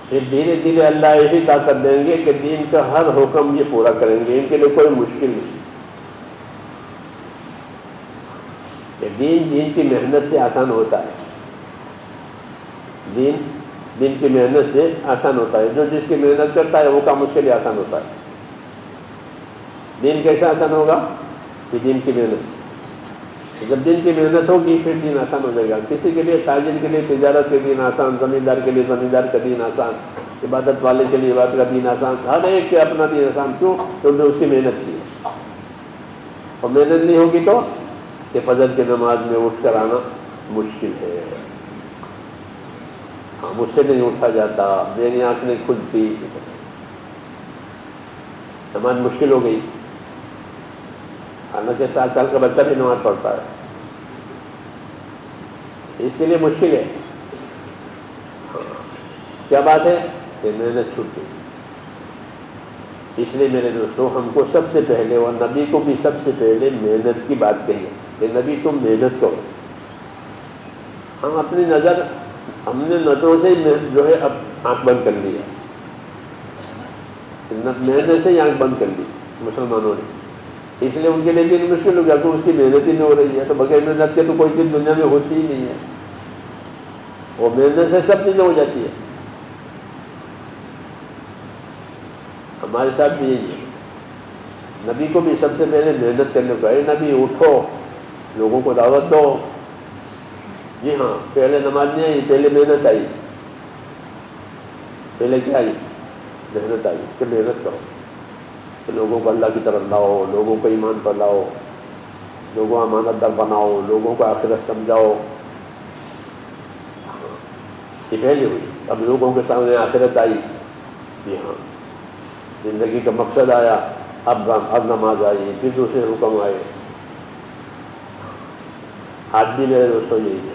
پھر دھیرے دھیرے اللہ ایسی طاقت دیں گے کہ دین کا ہر حکم یہ پورا کریں گے۔ ان کے لیے کوئی مشکل نہیں۔ دین دین کی محنت سے آسان ہوتا ہے۔ دین دین کی محنت سے آسان ہوتا ہے۔ جو جس کی محنت کرتا ہے، وہ کام اس کے لیے آسان ہوتا ہے۔ دین کیسے آسان ہوگا؟ کہ دین کی محنت سے۔ جب دن کی محنت ہوگی، پھر دین آسان ہو جائے گا۔ کسی کے لیے تاجر کے لیے تجارت کے دین آسان، زمیندار کے لیے زمیندار کا دین آسان، عبادت والے کے لیے عبادت کا دین آسان، ہر ایک کے اپنا دین آسان۔ کیوں؟ کیونکہ اس کی محنت کی ہے۔ اور محنت نہیں ہوگی تو کہ فجر کی نماز میں اٹھ کر آنا مشکل ہے۔ ہاں مجھ سے نہیں اٹھا جاتا، میری آنکھ نہیں کھلتی۔ نماز مشکل ہو گئی۔ حالانکہ سات سال کا بچہ بھی نماز پڑھتا ہے۔ اس کے لیے مشکل ہے۔ ہاں، کیا بات ہے؟ کہ محنت چھوٹ گئی اس لیے میرے دوستوں ہم کو سب سے پہلے اور نبی کو بھی سب سے پہلے محنت کی بات کہیے۔ کہ نبی تم محنت کرو۔ ہم اپنی نظر، ہم نے نظروں سے جو ہے اب آنکھ بند کر لیا۔ محنت سے ہی آنکھ بند کر لی مسلمانوں نے۔ اس لیے ان کے لیے دن مشکل ہو گیا تو اس کی محنت ہی نہیں ہو رہی ہے۔ تو بغیر محنت کے تو کوئی چیز دنیا میں ہوتی ہی نہیں ہے۔ وہ محنت سے سب چیزیں ہو جاتی ہے ہمارے ساتھ بھی یہی ہے۔ نبی کو بھی سب سے پہلے محنت کرنے کو اے نبی، اٹھو۔ لوگوں کو دعوت دو جی ہاں پہلے نماز نہیں آئی پہلے محنت آئی پہلے کیا آئی محنت آئی کہ محنت کرو کہ لوگوں کو اللہ کی طرف لاؤ لوگوں کو ایمان پر لاؤ لوگوں امانت در بناؤ لوگوں کو آخرت سمجھاؤ یہ پہلی ہوئی اب لوگوں کے سامنے آخرت آئی جی ہاں زندگی کا مقصد آیا اب اب نماز آئی پھر دوسرے حکم آئے آج بھی میرے دوستوں یہی ہے۔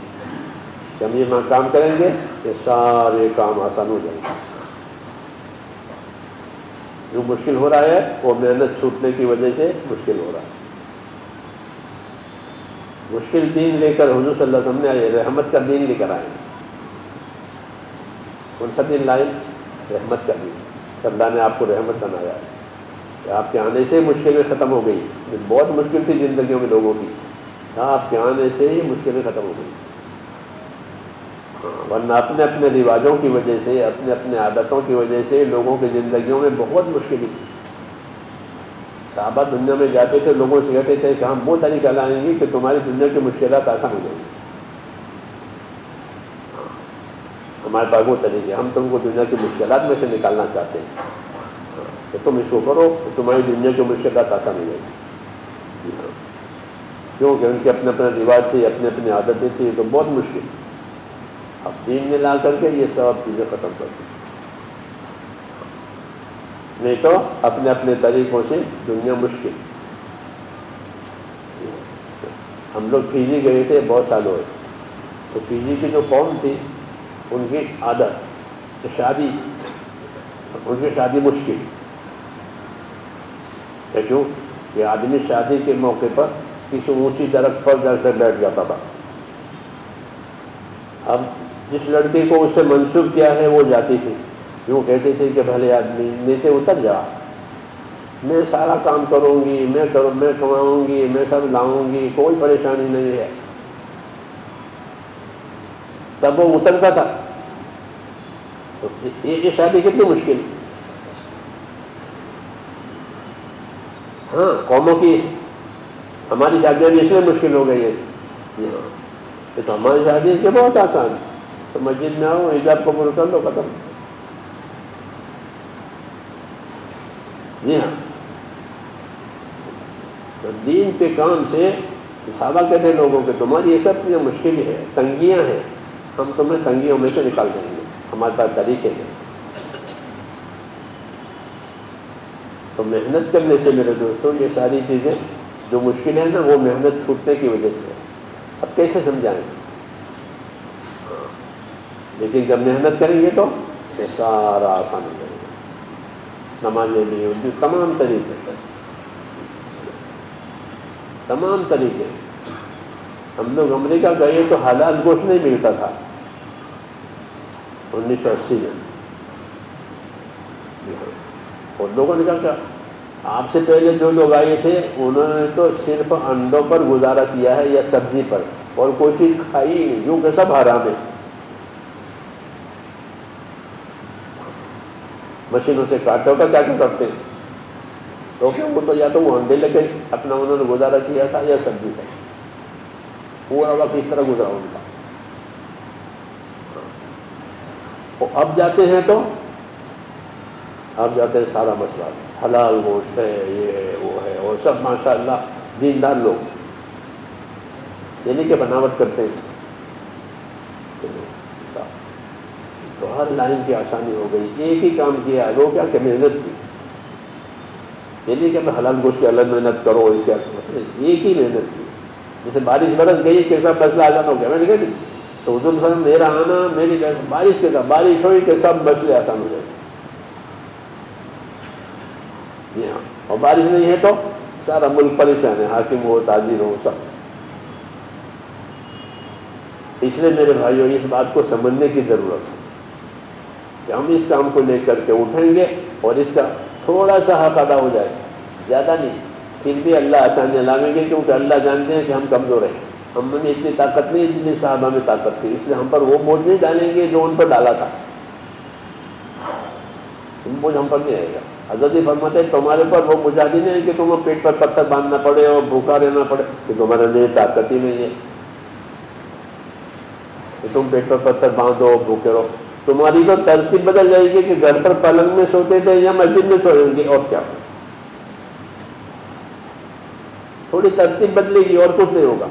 کہ ہم یہ کام کریں گے کہ سارے کام آسان ہو جائیں گے۔ جو مشکل ہو رہا ہے، وہ محنت چھوٹنے کی وجہ سے مشکل ہو رہا ہے۔ مشکل دین لے کر حضور صلی اللہ علیہ وسلم نے آئے، رحمت کا دین لے کر آئے۔ کون سا دین لائے؟ رحمت کا دین۔ اللہ نے آپ کو رحمت بنایا ہے۔ کہ آپ کے آنے سے مشکلیں ختم ہو گئی بہت مشکل تھی زندگیوں میں لوگوں کی۔ آپ کے آنے سے ہی مشکلیں ختم ہو گئی ہاں، ورنہ اپنے اپنے رواجوں کی وجہ سے، اپنے اپنے عادتوں کی وجہ سے لوگوں کی زندگیوں میں بہت مشکل تھی صحابہ دنیا میں جاتے تھے، لوگوں سے کہتے تھے کہ ہم وہ طریقہ لائیں گے کہ تمہاری دنیا کی مشکلات آسان ہو جائیں۔ گی ہمارے پاس وہ طریقے ہم تم کو دنیا کی مشکلات میں سے نکالنا چاہتے ہیں۔ ہاں، کہ تم اس کو کرو تمہاری دنیا کی مشکلات آسان ہو جائیں۔ گی کیونکہ ان کے اپنے اپنے رواج تھے، اپنے اپنی عادتیں تھیں تو بہت مشکل۔ اب دین میں لا کر کے یہ سب چیزیں ختم کر دی۔ نہیں تو اپنے اپنے طریقوں سے دنیا مشکل۔ ہم لوگ فیجی گئے تھے، بہت سال ہوئے۔ تو فیجی کی جو قوم تھی، ان کی عادت، شادی، ان کی شادی مشکل۔ کیوں؟ کہ آدمی شادی کے موقع پر کسی اونچی درخت پر جا کر بیٹھ جاتا تھا۔ اب جس لڑکی کو اس سے منسوخ کیا ہے وہ جاتی تھی۔ وہ کہتے تھے کہ بھلے آدمی، میں سے اتر جا۔ میں سارا کام کروں گی، میں کروں میں کماؤں گی، میں سب لاؤں گی، کوئی پریشانی نہیں ہے۔ تب وہ اترتا تھا۔ تو یہ شادی کتنی مشکل۔ ہاں قوموں کی ہماری شادیاں بھی اس لیے مشکل ہو گئی ہے جی ہاں۔ یہ تو ہماری شادی کے بہت آسان تو مسجد میں آؤ، حجاب کو پورا کر لو، ختم۔ جی ہاں۔ تو دین کے کام سے صحابہ کہتے ہیں لوگوں کے، تمہاری یہ سب چیزیں مشکل ہے تنگیاں ہیں۔ ہم تمہیں تنگیوں میں سے نکال دیں گے۔ ہمارے پاس طریقے ہیں۔ تو محنت کرنے سے میرے دوستوں یہ ساری چیزیں جو مشکل ہے نا وہ محنت چھوٹنے کی وجہ سے اب کیسے سمجھائیں؟ لیکن جب محنت کریں گے تو یہ سارا آسان ہو جائے گا۔ نمازیں بھی ان کی تمام طریقے۔ تمام طریقے۔ ہم لوگ امریکہ گئے تو حالات گوشت نہیں ملتا تھا۔ انیس سو اسی میں۔ جی ہاں۔ اور لوگوں نے کہا کہ آپ سے پہلے جو لوگ آئے تھے، انہوں نے تو صرف انڈوں پر گزارا کیا ہے یا سبزی پر، اور کوئی چیز کھائی ہی نہیں کیونکہ سب حرام ہے مشینوں سے کاٹو کا کیا کرتے ہیں؟ تو وہ تو یا تو وہ انڈے لے کے اپنا انہوں نے گزارا کیا تھا یا سبزی کا پورا وقت اس طرح گزرا ان کا اب جاتے ہیں تو، اب جاتے ہیں سارا مسئلہ۔ حلال گوشت ہے، یہ ہے، وہ ہے، اور سب ماشاء اللہ دیندار لوگ۔ یعنی کہ بناوٹ کرتے ہیں۔ تو ہر لائن کی آسانی ہو گئی، ایک ہی کام کیا، وہ کیا کہ محنت کی۔ یعنی کہ حلال گوشت کی الگ محنت کرو اس کا مسئلہ ایک ہی محنت کی۔ جیسے بارش برس گئی، کیسا مسئلہ آ جانا ہو گیا، میں نے کہا نہیں تو حضور صلی میرا آنا، میری بارش کے ساتھ، بارش ہوئی کہ سب مسئلے آسان ہو جائے جی ہاں اور بارش نہیں ہے تو سارا ملک پریشان ہے، حاکم ہو، تاجر ہو، سب۔ اس لیے میرے بھائیوں اس بات کو سمجھنے کی ضرورت ہے کہ ہم اس کام کو لے کر کے اٹھیں گے اور اس کا تھوڑا سا حق ادا ہو جائے۔ زیادہ نہیں، پھر بھی اللہ آسانیاں لاویں گے کیونکہ اللہ جانتے ہیں کہ ہم کمزور ہیں۔ ہم میں اتنی طاقت نہیں جتنی صحابہ میں طاقت تھی۔ اس لیے ہم پر وہ بوجھ نہیں ڈالیں گے جو ان پر ڈالا تھا۔ بوجھ ہم پر نہیں آئے گا۔ حضرت فرماتے ہیں، تمہارے پر وہ مجاہدین نہیں ہے کہ تمہیں پیٹ پر پتھر باندھنا پڑے اور بھوکا رہنا پڑے کہ تمہارے لیے طاقت ہی نہیں ہے۔ کہ تم پیٹ پر پتھر باندھو بھوکے رہو۔ تمہاری تو ترتیب بدل جائے گی کہ گھر پر پلنگ میں سوتے تھے یا مسجد میں سوئیں گے، اور کیا؟ تھوڑی ترتیب بدلے گی اور کچھ نہیں ہوگا۔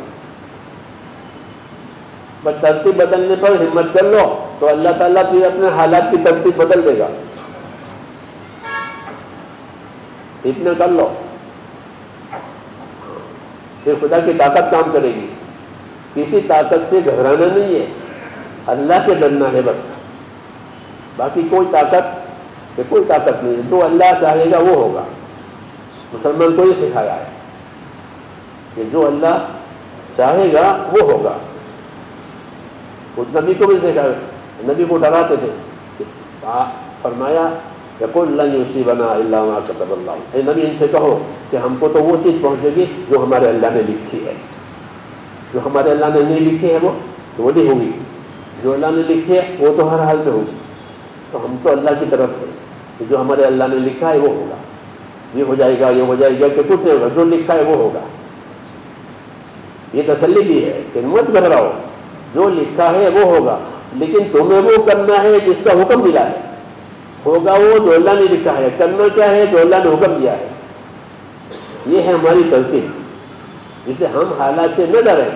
بس ترتیب بدلنے پر ہمت کر لو تو اللہ تعالیٰ پھر اپنے حالات کی ترتیب بدل دے گا۔ اتنا کر لو۔ پھر خدا کی طاقت کام کرے گی۔ کسی طاقت سے گھبرانا نہیں ہے۔ اللہ سے ڈرنا ہے بس۔ باقی کوئی طاقت کوئی طاقت نہیں ہے۔ جو اللہ چاہے گا وہ ہوگا۔ مسلمان کو یہ سکھایا ہے کہ جو اللہ چاہے گا وہ ہوگا۔ خود نبی کو بھی سکھایا۔ نبی کو ڈراتے تھے فرمایا کہ کوئی اللہ اسی بنا اللہ اللہ۔ اے نبی، ان سے کہو کہ ہم کو تو وہ چیز پہنچے گی جو ہمارے اللہ نے لکھی ہے۔ جو ہمارے اللہ نے نہیں لکھی ہے وہ تو وہ نہیں ہوگی۔ جو اللہ نے لکھی ہے وہ تو ہر حال میں ہوگی۔ تو ہم تو اللہ کی طرف ہے کہ جو ہمارے اللہ نے لکھا ہے وہ ہوگا۔ یہ ہو جائے گا، یہ ہو جائے گا کہ کچھ نہیں ہوگا، جو لکھا ہے وہ ہوگا۔ یہ تسلی بھی ہے کہ مت گھبراؤ۔ جو لکھا ہے وہ ہوگا۔ لیکن تمہیں وہ کرنا ہے جس کا حکم ملا ہے۔ ہوگا وہ جو اللہ نے لکھا ہے کرنا کیا ہے؟ جو اللہ نے حکم دیا ہے۔ یہ ہے ہماری ترتیب اس لیے ہم حالات سے نہ ڈریں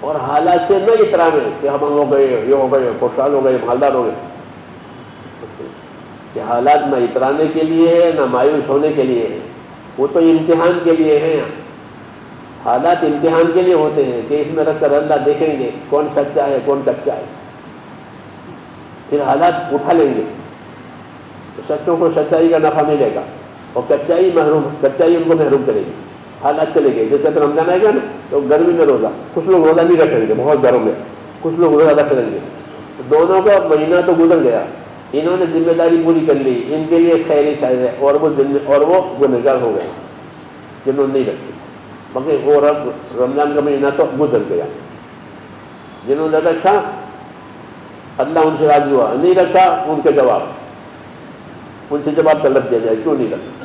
اور حالات سے نہ اترامیں کہ ہم ہو گئے، یہ ہو گئے، خوشحال ہو گئے، مالدار ہو گئے۔ کہ حالات نہ اترانے کے لیے ہے نہ مایوس ہونے کے لیے ہے وہ تو امتحان کے لیے ہیں۔ حالات امتحان کے لیے ہوتے ہیں کہ اس میں رکھ کر اللہ دیکھیں گے کون سچا ہے، کون کچا ہے۔ پھر حالات اٹھا لیں گے۔ سچوں کو سچائی کا نفع ملے گا۔ اور کچائی محروم کچائی ان کو محروم کرے گی۔ حالات چلے گئے۔ جیسے کہ رمضان آئے گا نا، تو گرمی میں روزہ۔ کچھ لوگ روزہ نہیں رکھیں گے بہت گھروں میں کچھ لوگ روزہ رکھ لیں گے دونوں کا مہینہ تو گزر گیا۔ انہوں نے ذمہ داری پوری کر لی۔ ان کے لیے خیری خیر ہے۔ اور وہ ذمہ اور وہ گنہگار ہو گئے۔ جنہوں نے نہیں رکھی مگر وہ رب رمضان کا مہینہ تو گزر گیا۔ جنہوں نے رکھا، اللہ ان سے راضی ہوا۔ نہیں رکھا، ان کے جواب۔ ان سے جواب طلب دیا جائے، کیوں نہیں رکھا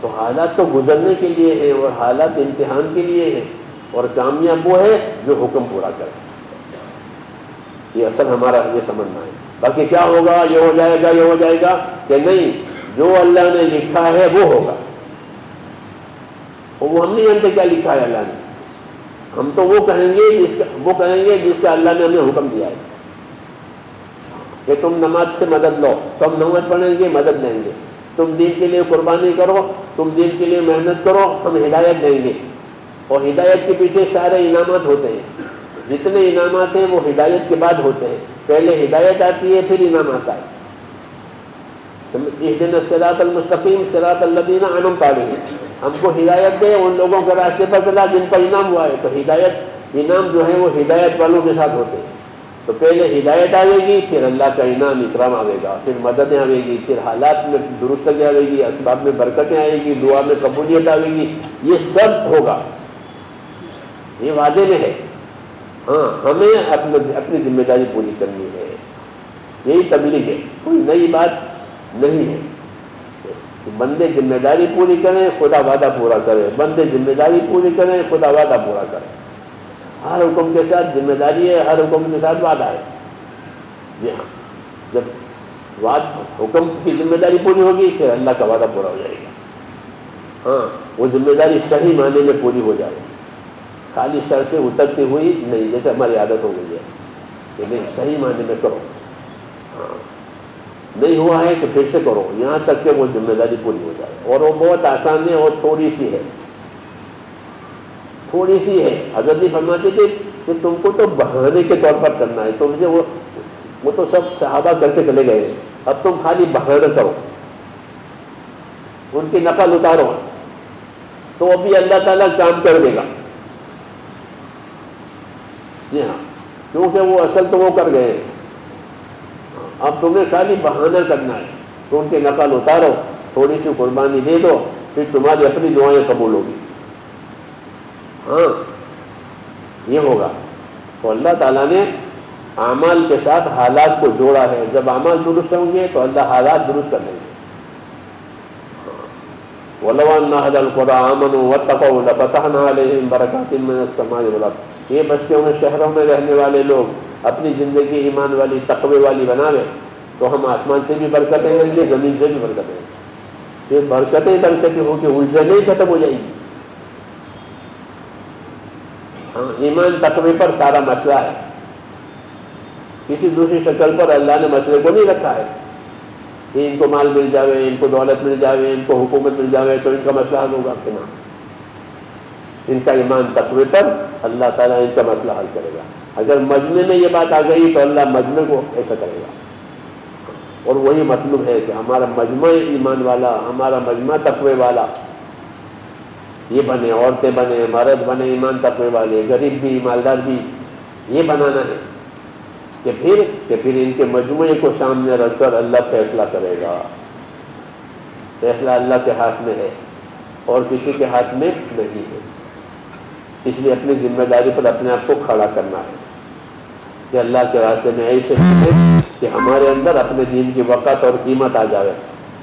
تو حالات تو گزرنے کے لیے ہے اور حالات امتحان کے لیے ہے اور کامیاب وہ ہے جو حکم پورا کرے یہ اصل ہمارا یہ سمجھنا ہے۔ باقی کیا ہوگا؟ یہ ہو جائے گا، یہ ہو جائے گا کہ نہیں، جو اللہ نے لکھا ہے وہ ہوگا۔ وہ ہم نہیں جانتے کیا لکھا ہے اللہ نے۔ ہم تو وہ کہیں گے جس کا، وہ کہیں گے جس کا اللہ نے ہمیں حکم دیا ہے۔ کہ تم نماز سے مدد لو۔ تو ہم نماز پڑھیں گے مدد لیں گے۔ تم دین کے لیے قربانی کرو، تم دین کے لیے محنت کرو، ہم ہدایت دیں گے۔ اور ہدایت کے پیچھے سارے انعامات ہوتے ہیں۔ جتنے انعامات ہیں وہ ہدایت کے بعد ہوتے ہیں۔ پہلے ہدایت آتی ہے، پھر انعام آتا ہے دن سراط المستقیم سراط الدین عنم پالی ہم کو ہدایت دے، ان لوگوں کے راستے پر چلا، جن پر انعام ہوا ہے۔ تو ہدایت، انعام جو ہے وہ ہدایت والوں کے ساتھ ہوتے ہیں۔ تو پہلے ہدایت آئے گی، پھر اللہ کا انعام، اکرام آئے گا، پھر مددیں آئے گی، پھر حالات میں درستگی آئے گی، اسباب میں برکتیں آئے گی، دعا میں قبولیت آئے گی، یہ سب ہوگا۔ یہ وعدے میں ہے۔ ہاں ہمیں اپنا اپنی ذمہ داری پوری کرنی ہے۔ یہی تبلیغ ہے۔ کوئی نئی بات نہیں ہے۔ بندے ذمہ داری پوری کریں، خدا وعدہ پورا کرے۔ بندے ذمہ داری پوری کریں، خدا وعدہ پورا کرے ہر حکم کے ساتھ ذمہ داری ہے، ہر حکم کے ساتھ وعدہ ہے۔ جی ہاں جب وعد، حکم کی ذمہ داری پوری ہوگی، پھر اللہ کا وعدہ پورا ہو جائے گا۔ ہاں وہ ذمہ داری صحیح معنی میں پوری ہو جائے۔ خالی سر سے اترتی ہوئی نہیں، جیسے ہماری عادت ہو گئی ہے کہ نہیں، صحیح معنی میں کرو۔ ہاں نہیں ہوا ہے کہ پھر سے کرو۔ یہاں تک کہ وہ ذمہ داری پوری ہو جائے۔ اور وہ بہت آسان ہے، اور تھوڑی سی ہے۔ تھوڑی سی ہے۔ حضرت فرماتے تھے کہ تم کو تو بہانے کے طور پر کرنا ہے۔ تم سے وہ وہ تو سب صحابہ کر کے چلے گئے۔ اب تم خالی بہانا کرو ان کی نقل اتارو۔ تو ابھی اللہ تعالیٰ کام کر دے گا۔ جی ہاں۔ کیونکہ وہ اصل تو وہ کر گئے اب تمہیں خالی بہانہ کرنا ہے۔ تو ان کے نقل اتارو۔ تھوڑی سی قربانی دے دو۔ پھر تمہاری اپنی دعائیں قبول ہوگی۔ ہاں یہ ہوگا۔ تو اللہ تعالیٰ نے اعمال کے ساتھ حالات کو جوڑا ہے۔ جب اعمال درست ہوں گے تو اللہ حالات درست کر دیں گے۔ ہاں۔ یہ بستیوں میں، شہروں میں رہنے والے لوگ اپنی زندگی، ایمان والی، تقوی والی بناوے تو ہم آسمان سے بھی برکتیں لیں گے، زمین سے بھی برکتیں یہ برکتیں برکتیں ہو کے الجھنیں ختم ہو جائیں گی۔ ہاں، ایمان تقوی پر سارا مسئلہ ہے۔ کسی دوسری شکل پر اللہ نے مسئلے کو نہیں رکھا ہے۔ کہ ان کو مال مل جاوے، ان کو دولت مل جاوے، ان کو حکومت مل جاوے تو ان کا مسئلہ حل ہوگا کہ نام ان کا ایمان تقوی پر اللہ تعالیٰ ان کا مسئلہ حل کرے گا۔ اگر مجمع میں یہ بات آ گئی تو اللہ مجمع کو ایسا کرے گا۔ اور وہی مطلب ہے کہ ہمارا مجمع ایمان والا، ہمارا مجمع تقوی والا یہ بنے، عورتیں بنے، مرد بنے، ایمان تقوی والے، غریب بھی مالدار بھی، یہ بنانا ہے کہ پھر کہ پھر ان کے مجموعے کو سامنے رکھ کر اللہ فیصلہ کرے گا۔ فیصلہ اللہ کے ہاتھ میں ہے اور کسی کے ہاتھ میں نہیں ہے۔ اس لیے اپنی ذمہ داری پر اپنے آپ کو کھڑا کرنا ہے کہ اللہ کے راستے میں ایسے کہ ہمارے اندر اپنے دین کی وقت اور قیمت آ جائے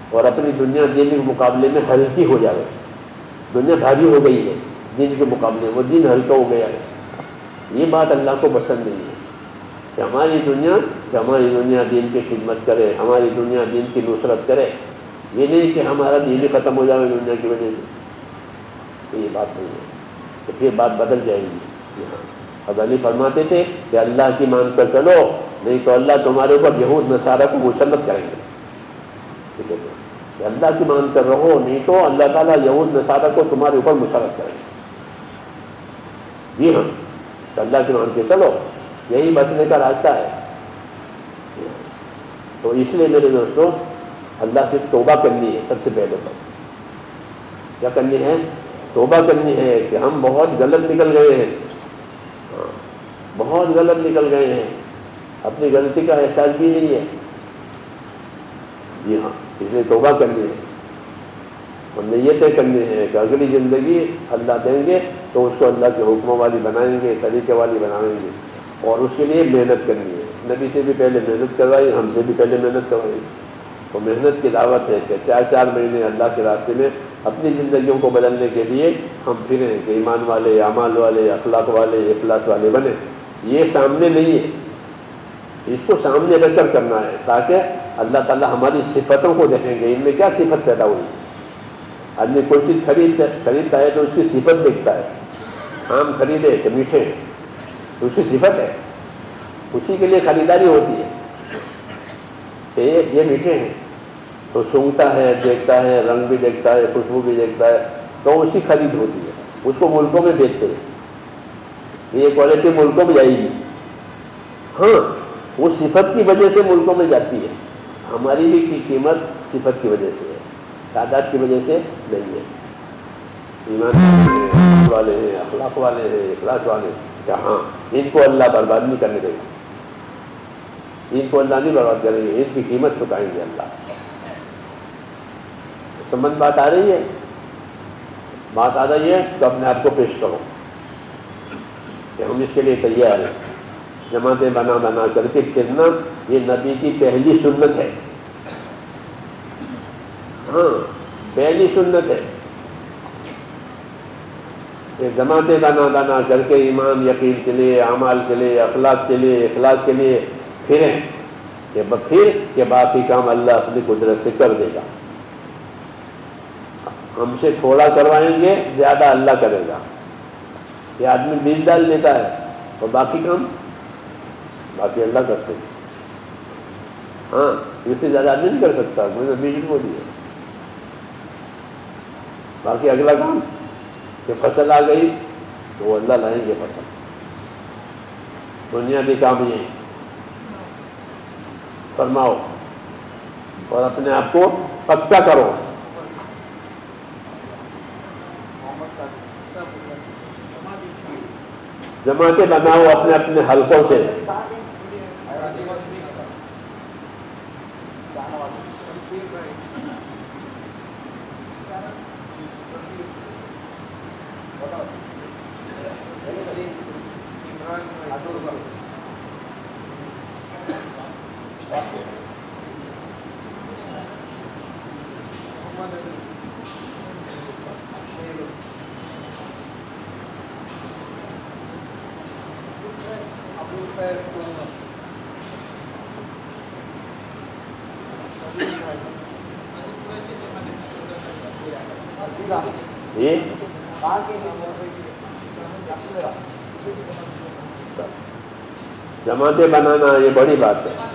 اور اپنی دنیا دین کے مقابلے میں ہلکی ہو جائے دنیا بھاری ہو گئی ہے دین کے مقابلے وہ دین ہلکا ہو گیا ہے۔ یہ بات اللہ کو پسند نہیں ہے کہ ہماری دنیا، کہ ہماری دنیا دین کی خدمت کرے، ہماری دنیا دین کی نصرت کرے۔ یہ نہیں کہ ہمارا دین ہی ختم ہو جائے دنیا کی وجہ سے۔ تو یہ بات نہیں ہے۔ تو پھر بات بدل جائے گی۔ جی ہاں۔ فرماتے تھے کہ اللہ کی مان کر چلو، نہیں تو اللہ تمہارے اوپر یہود، نصارہ کو مسلط کریں گے۔ ٹھیک ہے۔ اللہ کی مان کر رہو، نہیں تو اللہ تعالیٰ یہود، نصارہ کو تمہارے اوپر مسلط کریں گے جی ہاں تو اللہ کی مان کے چلو، یہی بچنے کا راستہ ہے۔ تو اس لیے میرے دوستوں اللہ سے توبہ کرنی ہے سب سے پہلے تو۔ کیا کرنی ہے؟ توبہ کرنی ہے کہ ہم بہت غلط نکل گئے ہیں۔ ہاں بہت غلط نکل گئے ہیں۔ اپنی غلطی کا احساس بھی نہیں ہے۔ جی ہاں۔ اس لیے توبہ کرنی ہے اور نیتیں کرنی ہے کہ اگلی زندگی اللہ دیں گے تو اس کو اللہ کے حکموں والی بنائیں گے، طریقے والی بنائیں گے۔ اور اس کے لیے محنت کرنی ہے۔ نبی سے بھی پہلے محنت کروائی، ہم سے بھی پہلے محنت کروائی۔ تو محنت کی دعوت ہے کہ چار چار مہینے اللہ کے راستے میں اپنی زندگیوں کو بدلنے کے لیے ہم پھریں کہ ایمان والے، اعمال والے، اخلاق والے، اخلاص والے بنے یہ سامنے نہیں ہے۔ اس کو سامنے رکھ کر کرنا ہے تاکہ اللہ تعالیٰ ہماری صفتوں کو دیکھیں گے، ان میں کیا صفت پیدا ہوئی؟ آدمی کوئی چیز خرید خریدتا ہے تو اس کی صفت دیکھتا ہے۔ آم خریدے کہ میٹھے تو اس کی صفت ہے۔ اسی کے لیے خریداری ہوتی ہے۔ کہ یہ میٹھے ہیں، تو سونگتا ہے، دیکھتا ہے، رنگ بھی دیکھتا ہے، خوشبو بھی دیکھتا ہے، تو اسی خرید ہوتی ہے۔ اس کو ملکوں میں بیچتے ہیں۔ یہ کوالٹی ملکوں میں جائے گی۔ ہاں وہ صفت کی وجہ سے ملکوں میں جاتی ہے۔ ہماری بھی قیمت صفت کی وجہ سے ہے، تعداد کی وجہ سے نہیں ہے۔ ایمان والے ہیں اخلاق والے ہیں، اخلاص والے کہ ہاں ان کو اللہ برباد نہیں کرنے دے گا ان کو اللہ نہیں برباد کریں گے، ان کی قیمت چکائیں گے اللہ۔ سمجھ بات آ رہی ہے۔ بات آ رہی ہے تو اپنے آپ کو پیش کرو کہ ہم اس کے لیے تیار ہیں۔ جماعتیں بنا بنا کر کے پھرنا یہ نبی کی پہلی سنت ہے۔ ہاں پہلی سنت ہے۔ کہ جماعتیں بنا بنا کر کے ایمان، یقین کے لیے، اعمال کے لیے، اخلاق کے لیے، اخلاص کے لیے پھریں کہ پھر کہ باقی کام اللہ اپنی قدرت سے کر دے گا۔ ہم سے تھوڑا کروائیں گے، زیادہ اللہ کرے گا۔ یہ آدمی بیج ڈال دیتا ہے اور باقی کام باقی اللہ کرتے ہیں۔ ہاں اس سے زیادہ آدمی نہیں کر سکتا میں نے بیج کو دیا باقی اگلا کام، کہ فصل آ گئی تو وہ اللہ لائیں گے فصل۔ بنیادی کام یہ فرماؤ اور اپنے آپ کو پکا کرو۔ جماعتیں بناؤ اپنے اپنے حلقوں سے یہ جماعتیں بنانا یہ بڑی بات ہے۔